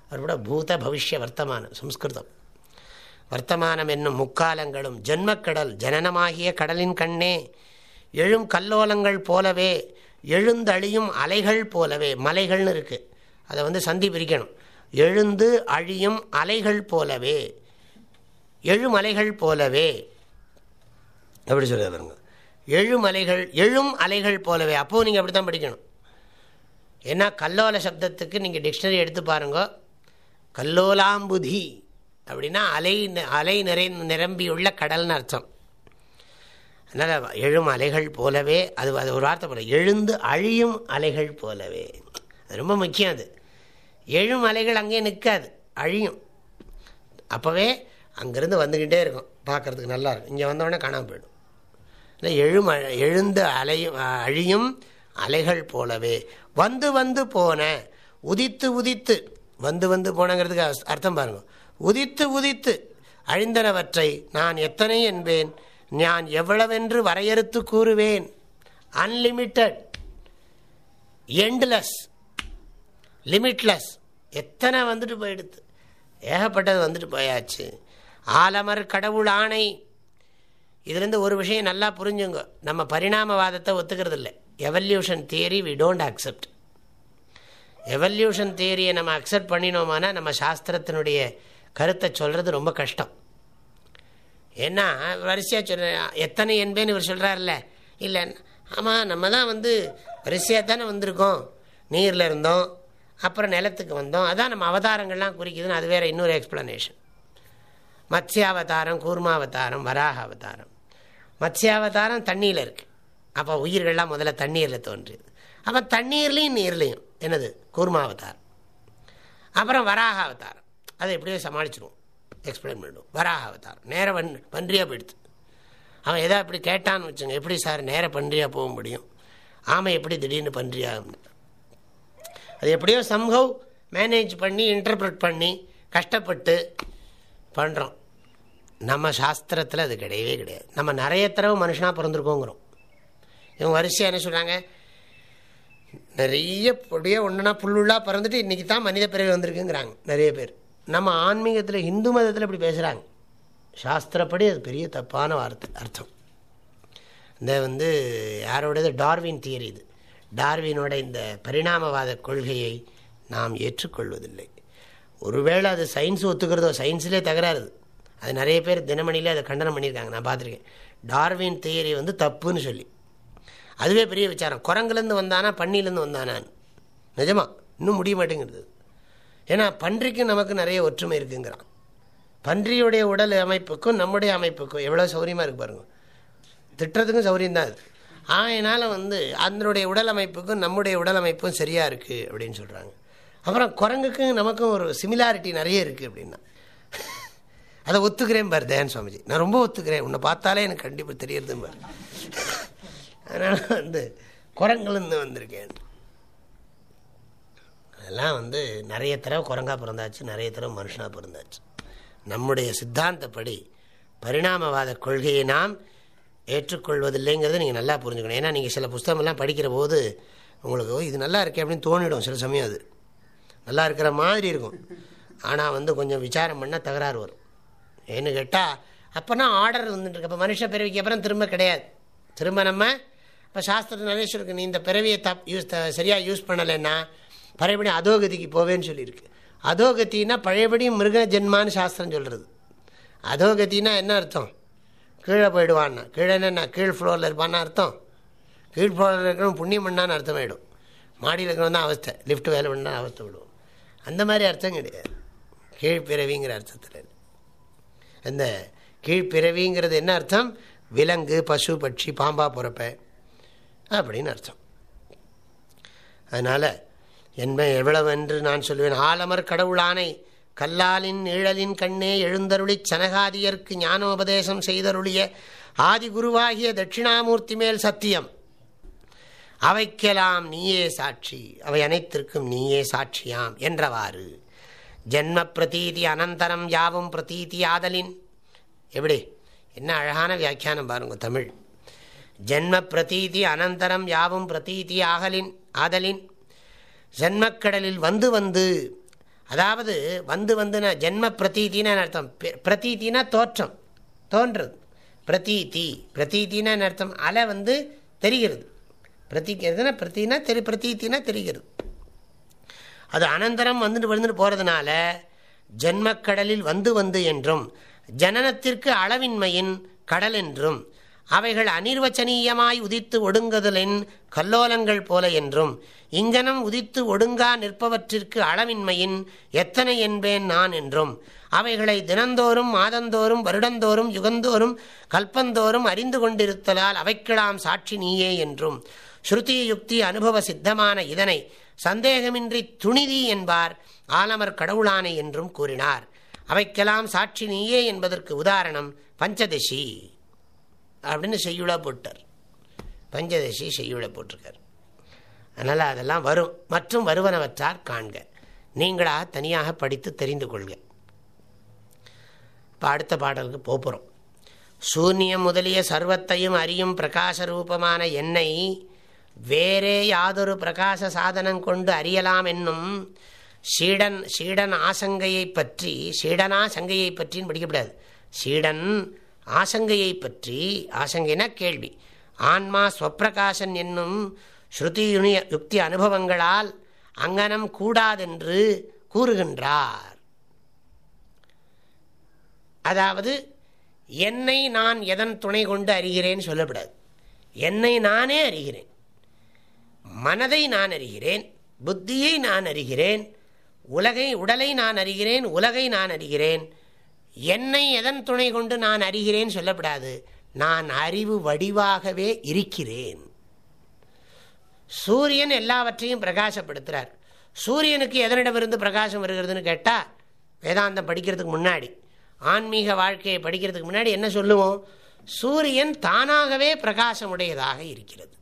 அவர் பூத பவிஷ்ய வர்த்தமானம் சம்ஸ்கிருதம். வர்த்தமானம் என்னும் முக்காலங்களும் ஜென்மக்கடல் ஜனனமாகிய கடலின் கண்ணே. எழும் கல்லோலங்கள் போலவே எழுந்தழியும் அலைகள் போலவே மலைகள்னு இருக்குது அதை வந்து சந்தி பிரிக்கணும். எழுந்து அழியும் அலைகள் போலவே எழுமலைகள் போலவே. எப்படி சொல்ல எழுமலைகள் எழும் அலைகள் போலவே. அப்போது நீங்கள் அப்படி தான் படிக்கணும். ஏன்னா கல்லோல சப்தத்துக்கு நீங்கள் டிக்ஷனரி எடுத்து பாருங்க. கல்லோலாம்புதி. அப்படின்னா அலை அலை நிறை நிரம்பியுள்ள கடல்னு அர்த்தம். அதனால் எழும் அலைகள் போலவே அது அது ஒரு வார்த்தை போல எழுந்து அழியும் அலைகள் போலவே. அது ரொம்ப முக்கியம் அது. எழும் அலைகள் அங்கேயே நிற்காது அழியும். அப்போவே அங்கேருந்து வந்துக்கிட்டே இருக்கும் பார்க்குறதுக்கு நல்லா இருக்கும். இங்கே வந்தோடனே காணாமல் போயிடும். இல்லை எழும் எழுந்து அலையும் அழியும் அலைகள் போலவே. வந்து வந்து போன உதித்து உதித்து. வந்து வந்து போனங்கிறதுக்கு அர்த்தம் பாருங்கள் உதித்து உதித்து அழிந்தனவற்றை நான் எத்தனை என்பேன்? நான் எவ்வளவென்று வரையறுத்து கூறுவேன். அன்லிமிட்டட் எண்ட்லெஸ் லிமிட்லெஸ் எத்தனை வந்துட்டு போயிடுது ஏகப்பட்டது வந்துட்டு போயாச்சு. ஆலமர் கடவுள் ஆணை. இதுலேருந்து ஒரு விஷயம் நல்லா புரிஞ்சுங்க. நம்ம பரிணாமவாதத்தை ஒத்துக்கிறது இல்லை evolution theory we don't accept evolution தியரியை நம்ம அக்செப்ட் பண்ணினோமானா நம்ம சாஸ்திரத்தினுடைய கருத்தை சொல்கிறது ரொம்ப கஷ்டம். ஏன்னா வரிசையாக சொல்ல எத்தனை என்பேன்னு இவர் சொல்கிறார்ல இல்லை ஆமாம் நம்ம தான் வந்து வரிசையாக தானே வந்திருக்கோம். நீரில் இருந்தோம் அப்புறம் நிலத்துக்கு வந்தோம். அதான் நம்ம அவதாரங்கள்லாம் குறிக்குதுன்னு அது வேறு இன்னொரு எக்ஸ்ப்ளனேஷன் மத்ஸ்யாவதாரம் கூர்மாவதாரம் வராக அவதாரம் மத்ஸ்யாவதாரம் தண்ணியில் இருக்குது அப்போ உயிர்கள்லாம் முதல்ல தண்ணீரில் தோன்றியது அப்போ தண்ணீர்லேயும் நீர்லேயும் என்னது? கூர்மாவதாரம். அப்புறம் வராக அவதாரம் அதை எப்படியோ சமாளிச்சிடுவோம். எக்ஸ்பிளைன் பண்ணிடுவோம். வராக அவதாரம். நேர வன் பன்றியாக போயிடுது. அவன் எதா இப்படி கேட்டான்னு வச்சுங்க எப்படி சார் நேர பன்றியாக போக முடியும்? ஆமை எப்படி திடீர்னு பன்றியாக அது எப்படியோ சம்ஹவ் மேனேஜ் பண்ணி இன்டர்பிரட் பண்ணி கஷ்டப்பட்டு பண்ணுறோம் நம்ம சாஸ்திரத்தில் அது கிடையவே கிடையாது. நம்ம நிறைய தடவை மனுஷனாக பிறந்திருக்கோங்கிறோம். இவங்க வரிசையாக என்ன சொல்கிறாங்க நிறைய பொடியே ஒன்றுனா புல்லுள்ளாக பிறந்துட்டு இன்றைக்கி தான் மனித பிறகு வந்திருக்குங்கிறாங்க நிறைய பேர். நம்ம ஆன்மீகத்தில் இந்து மதத்தில் இப்படி பேசுகிறாங்க சாஸ்திரப்படி அது பெரிய தப்பான வார்த்தை அர்த்தம். இந்த வந்து யாரோடது? டார்வின் தியரி இது. டார்வினோட இந்த பரிணாமவாத கொள்கையை நாம் ஏற்றுக்கொள்வதில்லை. ஒருவேளை அது சயின்ஸ் ஒத்துக்கிறதோ சயின்ஸிலே தகராறு அது நிறைய பேர் தினமணியிலே அதை கண்டனம் பண்ணியிருக்காங்க நான் பார்த்துருக்கேன். டார்வின் தியரி வந்து தப்புன்னு சொல்லி. அதுவே பெரிய விசாரம். குரங்குலேருந்து வந்தானா பன்னிலேருந்து வந்தானான்னு. நிஜமா இன்னும் முடிய மாட்டேங்கிறது. ஏன்னா பன்றிக்கும் நமக்கு நிறைய ஒற்றுமை இருக்குங்கிறான். பன்றியுடைய உடல் அமைப்புக்கும் நம்முடைய அமைப்புக்கும் எவ்வளோ சௌரியமாக இருக்கு பாருங்க. திட்டுறதுக்கும் சௌரியம் தான் அது. வந்து அதனுடைய உடல் அமைப்புக்கும் நம்முடைய உடல் அமைப்பும் சரியாக இருக்குது அப்படின்னு சொல்கிறாங்க அப்புறம் குரங்குக்கும் நமக்கும் ஒரு சிமிலாரிட்டி நிறைய இருக்குது அப்படின்னா. அதை ஒத்துக்கிறேன் பார் தயான் சுவாமிஜி. நான் ரொம்ப ஒத்துக்கிறேன். உன்னை பார்த்தாலே எனக்கு கண்டிப்பாக தெரியறது பார். அதனால் வந்து குரங்குலேருந்து வந்திருக்கேன். அதெல்லாம் வந்து நிறைய தடவை குரங்கா பிறந்தாச்சு நிறைய தடவை மனுஷனாக பிறந்தாச்சு. நம்முடைய சித்தாந்தப்படி பரிணாமவாத கொள்கையை நாம் ஏற்றுக்கொள்வதில்லைங்கிறத நீங்கள் நல்லா புரிஞ்சுக்கணும். ஏன்னா நீங்கள் சில புஸ்தகமெல்லாம் படிக்கிற போது உங்களுக்கு இது நல்லா இருக்கே அப்படின்னு தோணிடும் சில சமயம் அது. நல்லா இருக்கிற மாதிரி இருக்கும். ஆனால் வந்து கொஞ்சம் விசாரம் பண்ணால் தகராறு வரும். ஏன்னு கேட்டால் அப்போனா ஆர்டர் வந்துட்டுருக்கு அப்போ மனுஷ பிறவிக்கு அப்புறம் திரும்ப கிடையாது. திரும்ப நம்ம இப்போ சாஸ்திர நரேஸ்வருக்கு நீ இந்த பிறவியை தப் யூஸ் சரியாக யூஸ் பண்ணலைன்னா பழையபடி அதோகதிக்கு போவேன்னு சொல்லியிருக்கு. அதோகத்தின்னா பழையபடி மிருக ஜென்மான்னு சாஸ்திரம் சொல்கிறது அதோகத்தின்னா என்ன அர்த்தம்? கீழே போயிடுவான்னா. கீழே என்னென்ன? கீழ் ஃப்ளோரில் இருப்பான்னு அர்த்தம். கீழ் ஃப்ளோரில் இருக்கிறவன் புண்ணியம் பண்ணான்னு அர்த்தமாயிடும். மாடியில் இருக்கிறவன் தான் அவஸ்தை. லிஃப்ட் வேலை பண்ணால் அவஸ்தை விடுவோம் அந்த மாதிரி அர்த்தம் கிடையாது. கீழ்ப்பிறவிங்கிற அர்த்தத்தில். அந்த கீழ்ப்பிறவிங்கிறது என்ன அர்த்தம்? விலங்கு பசு பட்சி பாம்பா பிறப்ப. அப்படின்னு அர்த்தம். அதனால் என்ப எவ்வளவு என்று நான் சொல்வேன். ஆலமர் கடவுளானை கல்லாலின் நிழலின் கண்ணே எழுந்தருளிச் சனகாதியர்க்கு ஞானோபதேசம் செய்தருளிய ஆதி குருவாகிய தட்சிணாமூர்த்தி மேல் சத்தியம். அவைக்கெல்லாம் நீயே சாட்சி. அவை அனைத்திற்கும் நீயே சாட்சியாம் என்றவாறு. ஜென்ம பிரதீதி அனந்தரம் யாவும் பிரதீதி ஆதலின். எப்படி? என்ன அழகான வியாக்கியானம் பாருங்க தமிழ். ஜென்ம பிரதீதி அனந்தரம் யாவும் பிரதீதி ஆகலின் ஆதலின். ஜென்மக்கடலில் வந்து வந்து அதாவது வந்து வந்துனா ஜென்ம பிரதீத்தின்னு அர்த்தம்? பிரதீத்தினா தோற்றம் தோன்றது பிரதீதி பிரதீத்தினா அர்த்தம்? அலை வந்து தெரிகிறது. பிரதிக்கிறதுனா பிரத்தினா தெரி பிரதீத்தினா தெரிகிறது. அது அனந்தரம் வந்துட்டு வந்துட்டு போகிறதுனால ஜென்மக்கடலில் வந்து வந்து என்றும் ஜனனத்திற்கு அளவின்மையின் கடல் என்றும் அவைகள் அனிர்வச்சனீயமாய் உதித்து ஒடுங்குதலின் கல்லோலங்கள் போல என்றும் இங்கனம் உதித்து ஒடுங்கா நிற்பவற்றிற்கு அளவின்மையின் எத்தனை என்பேன் நான் என்றும் அவைகளை தினந்தோறும் மாதந்தோறும் வருடந்தோறும் யுகந்தோறும் கல்பந்தோறும் அறிந்து கொண்டிருத்தலால் அவைக்கிழாம் சாட்சி நீயே என்றும் ஸ்ருதி யுக்தி அனுபவ சித்தமான இதனை சந்தேகமின்றி துணிதி என்பார் ஆலமர் கடவுளானை என்றும் கூறினார். அவைக்கெல்லாம் சாட்சி நீயே என்பதற்கு உதாரணம் பஞ்சதசி. அப்படின்னு செய்யுளாக போட்டார். பஞ்சதசி செய்யுளை போட்டிருக்கார். அதனால் அதெல்லாம் வரும். மற்றும் வருவனவற்றார் காண்க. நீங்களாக தனியாக படித்து தெரிந்து கொள்க. இப்போ அடுத்த பாடலுக்கு போகிறோம் சூன்யம் முதலிய சர்வத்தையும் அறியும் பிரகாச ரூபமான எண்ணெய் வேறே யாதொரு பிரகாச சாதனம் கொண்டு அறியலாம் என்னும் சீடன் சீடன் ஆசங்கையை பற்றி சீடனா சங்கையை பற்றின்னு படிக்கப்படாது சீடன் ஆசங்கையை பற்றி ஆசங்கைனா கேள்வி. ஆன்மா ஸ்வப்பிரகாசன் என்னும் ஸ்ருதி யுக்தி அனுபவங்களால் அங்கனம் கூடாதென்று கூறுகின்றார். அதாவது என்னை நான் எதன் துணை கொண்டு அறிகிறேன் சொல்லப்படாது. என்னை நானே அறிகிறேன். மனதை நான் அறிகிறேன் புத்தியை நான் அறிகிறேன் உலகை உடலை நான் அறிகிறேன் உலகை நான் அறிகிறேன் என்னை எதன் துணை கொண்டு நான் அறிகிறேன் சொல்லப்படாது. நான் அறிவு வடிவாகவே இருக்கிறேன். சூரியன் எல்லாவற்றையும் பிரகாசப்படுத்துகிறார் சூரியனுக்கு எதனிடமிருந்து பிரகாசம் வருகிறதுன்னு கேட்டால் வேதாந்தம் படிக்கிறதுக்கு முன்னாடி ஆன்மீக வாழ்க்கையை படிக்கிறதுக்கு முன்னாடி என்ன சொல்லுவோம்? சூரியன் தானாகவே பிரகாசமுடையதாக இருக்கிறது.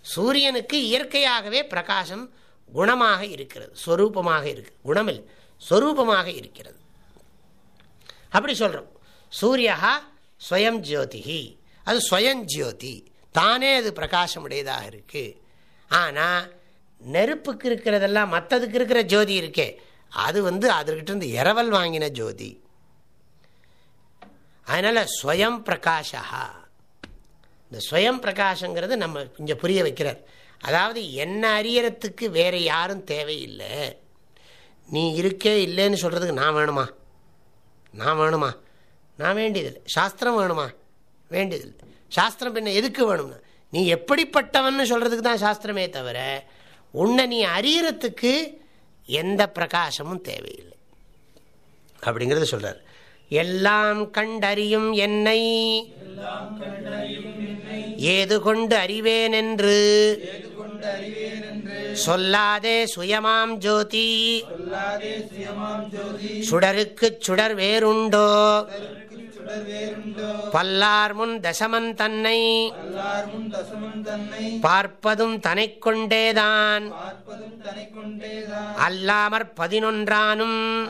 சூரியனுக்கு இயற்கையாகவே பிரகாசம் குணமாக இருக்கிறது. ஸ்வரூபமாக இருக்கு குணமில் ஸ்வரூபமாக இருக்கிறது. அப்படி சொல்கிறோம் சூரியா ஸ்வயம் ஜோதிஹி. அது ஸ்வயம் ஜோதி. தானே அது பிரகாசமுடையதாக இருக்குது ஆனால் நெருப்புக்கு இருக்கிறதெல்லாம் மற்றதுக்கு இருக்கிற ஜோதி இருக்கே. அது வந்து அதுக்கிட்ட இருந்து இரவல் வாங்கின ஜோதி. அதனால் ஸ்வயம் பிரகாஷா இந்த ஸ்வயம் பிரகாஷங்கிறது நம்ம கொஞ்சம் புரிய வைக்கிறார். அதாவது என்ன அறியறத்துக்கு வேறு யாரும் தேவையில்லை. நீ இருக்கே இல்லைன்னு சொல்கிறதுக்கு நான் வேணுமா? நான் வேணுமா? நான் வேண்டியதில்லை. சாஸ்திரம் வேணுமா? வேண்டியதில்லை. சாஸ்திரம் பின்ன எதுக்கு வேணும்னா நீ எப்படிப்பட்டவன் சொல்கிறதுக்கு தான் சாஸ்திரமே தவிர உன்னை நீ அறியறத்துக்கு எந்த பிரகாசமும் தேவையில்லை. அப்படிங்கிறத சொல்கிறார் எல்லாம் கண்டறியும் என்னை. ஏது கொண்டு அறிவேன் என்று சொல்லாதே சுயமாம் ஜோதி. சுடருக்கு சுடர் வேறுண்டோ? பல்லார் முன் தசமன் தன்னை. பார்ப்பதும் தனை கொண்டேதான். அல்லாமற் பதினொன்றானும்.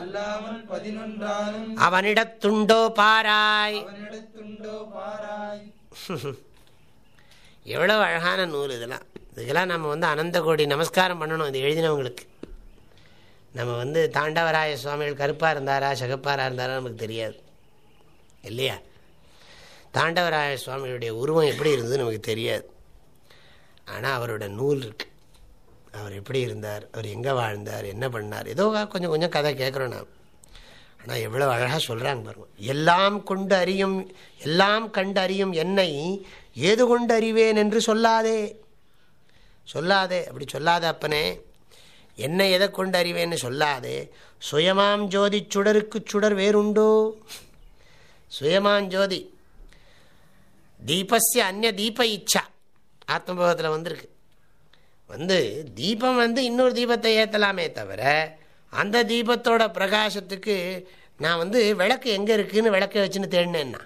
அவனிடத்துண்டோ பாராய். எவ்வளவு அழகான நூல் இதெல்லாம். இதுக்கெல்லாம் நம்ம வந்து அனந்த கோடி நமஸ்காரம் பண்ணணும் இது எழுதினவங்களுக்கு. நம்ம வந்து தாண்டவராய சுவாமிகள் கருப்பாக இருந்தாரா சகப்பாராக இருந்தாரா நமக்கு தெரியாது. இல்லையா? தாண்டவராய சுவாமியுடைய உருவம் எப்படி இருந்தது நமக்கு தெரியாது. ஆனால் அவரோட நூல் இருக்கு. அவர் எப்படி இருந்தார் அவர் எங்கே வாழ்ந்தார் என்ன பண்ணார் ஏதோ கொஞ்சம் கொஞ்சம் கதை கேட்குறோம் நான் ஆனால் எவ்வளோ அழகாக சொல்கிறாங்க பாருங்க. எல்லாம் கொண்டு அறியும் எல்லாம் கண்டு அறியும் என்னை ஏது கொண்டு அறிவேன் என்று சொல்லாதே. சொல்லாதே அப்படி சொல்லாத அப்பனே. என்னை எதை கொண்டு அறிவேன்னு சொல்லாதே. சுயமாம் ஜோதி சுடருக்கு சுடர் வேறுண்டோ? சுயமாம் ஜோதி. தீபஸ்ய அந்நிய தீப இச்சா. ஆத்மபோகத்தில் வந்திருக்கு. வந்து தீபம் வந்து இன்னொரு தீபத்தை ஏற்றலாமே தவிர அந்த தீபத்தோட பிரகாசத்துக்கு நான் வந்து விளக்கு எங்கே இருக்குதுன்னு விளக்க வச்சுன்னு தேடினேன்னா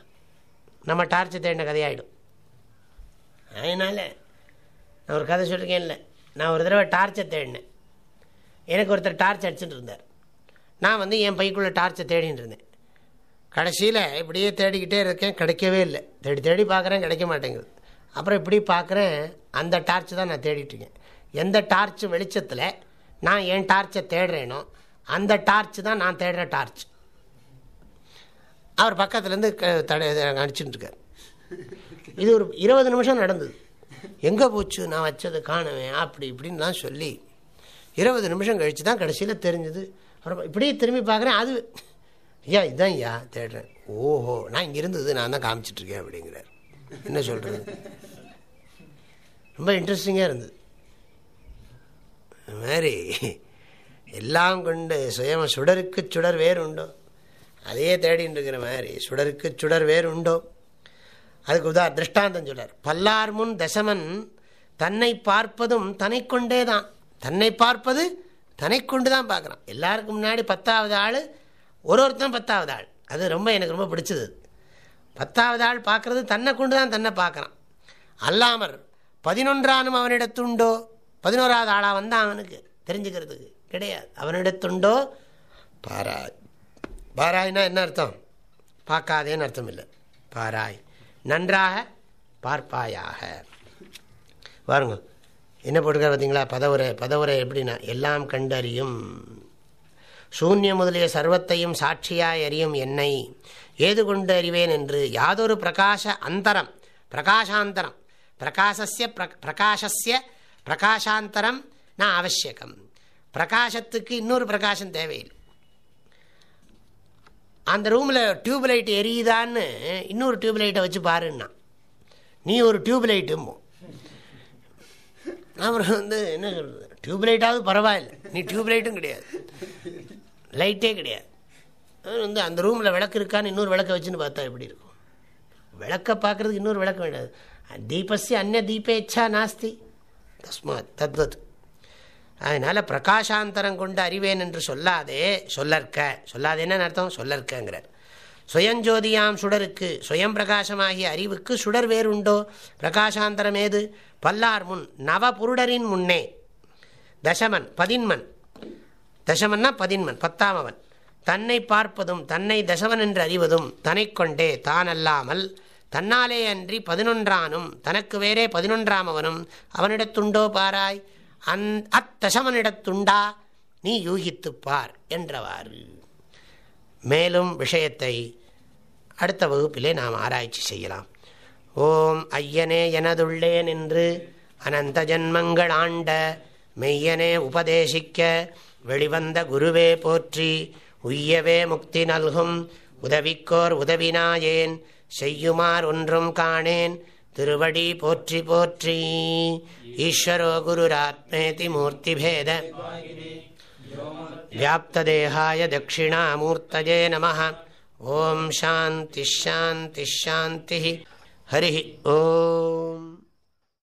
நம்ம டார்ச்சை தேடின கதையாயிடும். அதனால் நான் ஒரு கதை சொல்லியிருக்கேன்ல நான் ஒரு தடவை டார்ச்சை தேடினேன். எனக்கு ஒருத்தர் டார்ச் அடிச்சுட்டு இருந்தார். நான் வந்து என் பைக்குள்ளே டார்ச்சை தேடின்னு இருந்தேன். கடைசியில் இப்படியே தேடிக்கிட்டே இருக்கேன் கிடைக்கவே இல்லை. தேடி தேடி பார்க்குறேன் கிடைக்க மாட்டேங்குது. அப்புறம் இப்படி பார்க்குறேன் அந்த டார்ச் தான் நான் தேடிட்டுருக்கேன் எந்த டார்ச் வெளிச்சத்தில் நான் என் டார்ச்சை தேடுறேனோ அந்த டார்ச் தான் நான் தேடுற டார்ச். அவர் பக்கத்துலேருந்து க தடை அடிச்சுட்டுருக்கார் இது ஒரு இருபது நிமிஷம் நடந்தது. எங்கே போச்சு? நான் வச்சதை காணுவேன். அப்படி இப்படின்னு சொல்லி இருபது நிமிஷம் கழித்து தான் கடைசியில் தெரிஞ்சுது. அப்புறம் இப்படியே திரும்பி பார்க்குறேன். அது ஐயா இதுதான் ஐயா தேடுறேன். ஓஹோ நான் இங்கே இருந்தது நான் தான் காமிச்சிட்ருக்கேன் அப்படிங்கிறார். என்ன சொல்கிறது ரொம்ப இன்ட்ரெஸ்டிங்காக இருந்தது. அது மாதிரி எல்லாம் கொண்டு சுயம சுடருக்கு சுடர் வேறு உண்டோ அதையே தேடின்னு இருக்கிற மாதிரி சுடருக்கு சுடர் வேறு உண்டோ அதுக்கு உதா திருஷ்டாந்தம் சொல்லார் பல்லார் முன் தசமன் தன்னை பார்ப்பதும் தன்னை கொண்டே தான் தன்னை பார்ப்பது தன்னை கொண்டு தான் பார்க்குறான். எல்லாருக்கும் முன்னாடி பத்தாவது ஆள் ஒரு ஒருத்தன் பத்தாவது ஆள். அது ரொம்ப எனக்கு ரொம்ப பிடிச்சது. பத்தாவது ஆள் பார்க்குறது தன்னை கொண்டு தான் தன்னை பார்க்குறான். அல்லாமர் பதினொன்றானும் அவனிடத்துண்டோ? பதினோராவது ஆளாக வந்தான் அவனுக்கு. தெரிஞ்சுக்கிறதுக்கு கிடையாது. அவனிடத்துண்டோ? பாராய். பாராய்னா என்ன அர்த்தம்? பார்க்காதேன்னு அர்த்தம் இல்லை. பாராய். நன்றாக பார்ப்பாயாக. பாருங்க என்ன போட்டுக்கார் பார்த்தீங்களா? பதவுரை பதவுரை எப்படின்னா எல்லாம் கண்டறியும். சூன்யம் முதலிய சர்வத்தையும் சாட்சியாய் அறியும் என்னை. ஏது கொண்டு அறிவேன் என்று யாதொரு பிரகாச அந்தரம் பிரகாசாந்தரம் பிரகாசஸ்ய பிரகாசஸ்ய பிரகாசாந்தரம் நான் அவசியகம். பிரகாசத்துக்கு இன்னொரு பிரகாசம் தேவையில்லை. அந்த ரூமில் டியூப் லைட் எரியுதான்னு இன்னொரு டியூப் லைட்டை வச்சு பாருன்னா. நீ ஒரு டியூப் லைட்டும்போ அப்புறம் வந்து என்ன சொல்கிறது டியூப் லைட்டாவது பரவாயில்ல. நீ டியூப் லைட்டும் கிடையாது. லைட்டே கிடையாது. வந்து அந்த ரூமில் விளக்கு இருக்கான்னு இன்னொரு விளக்கை வச்சுன்னு பார்த்தா எப்படி இருக்கும்? விளக்கை பார்க்குறதுக்கு இன்னொரு விளக்க வேண்டாது தீபஸ்ய அந்நிய தீபேச்சா நாஸ்தி. தஸ்மாத் தத்வத். அதனால் பிரகாஷாந்தரம் கொண்டு அறிவேன் என்று சொல்லாதே சொல்லற்க. சொல்லாதேன்னு அர்த்தம்? சொல்லற்கங்கிறார். சுயஞ்சோதியாம் சுடருக்கு சுயம் பிரகாசமாகிய அறிவுக்கு சுடர் வேறுண்டோ? பிரகாஷாந்தரம் ஏது? பல்லார் முன் நவ புருடரின் முன்னே. தசமன் பதின்மன். தசமன்னா பதின்மன் பத்தாமவன். தன்னை பார்ப்பதும் தன்னை தசவன் என்று அறிவதும் தன்னை கொண்டே தானல்லாமல் தன்னாலே அன்றி பதினொன்றானும் தனக்கு வேறே பதினொன்றாமவனும் அவனிடத்துண்டோ பாராய்? அந் அத்தசமனிடத்துண்டா நீ யூகித்துப்பார் என்றவாறு. மேலும் விஷயத்தை அடுத்த வகுப்பிலே நாம் ஆராய்ச்சி செய்யலாம். ஓம் ஐயனே எனதுள்ளே நின்று அனந்த ஜன்மங்கள் ஆண்ட மெய்யனே உபதேசிக்க வெளிவந்த குருவே போற்றி உய்யவே முக்தி நல்கும் உதவிக்கோர் உதவினாயேன் செய்யுமார் ஒன்றும் காணேன் திருவடி போற்றி போற்றி. ஈஸ்வரோ குருராத்மேதி மூர்த்திபேத. வியாப்ததேகாய தட்சிணாமூர்த்தஜே நம ஓம் சாந்தி ஷாந்தி ஷாந்தி ஹரி ஓம்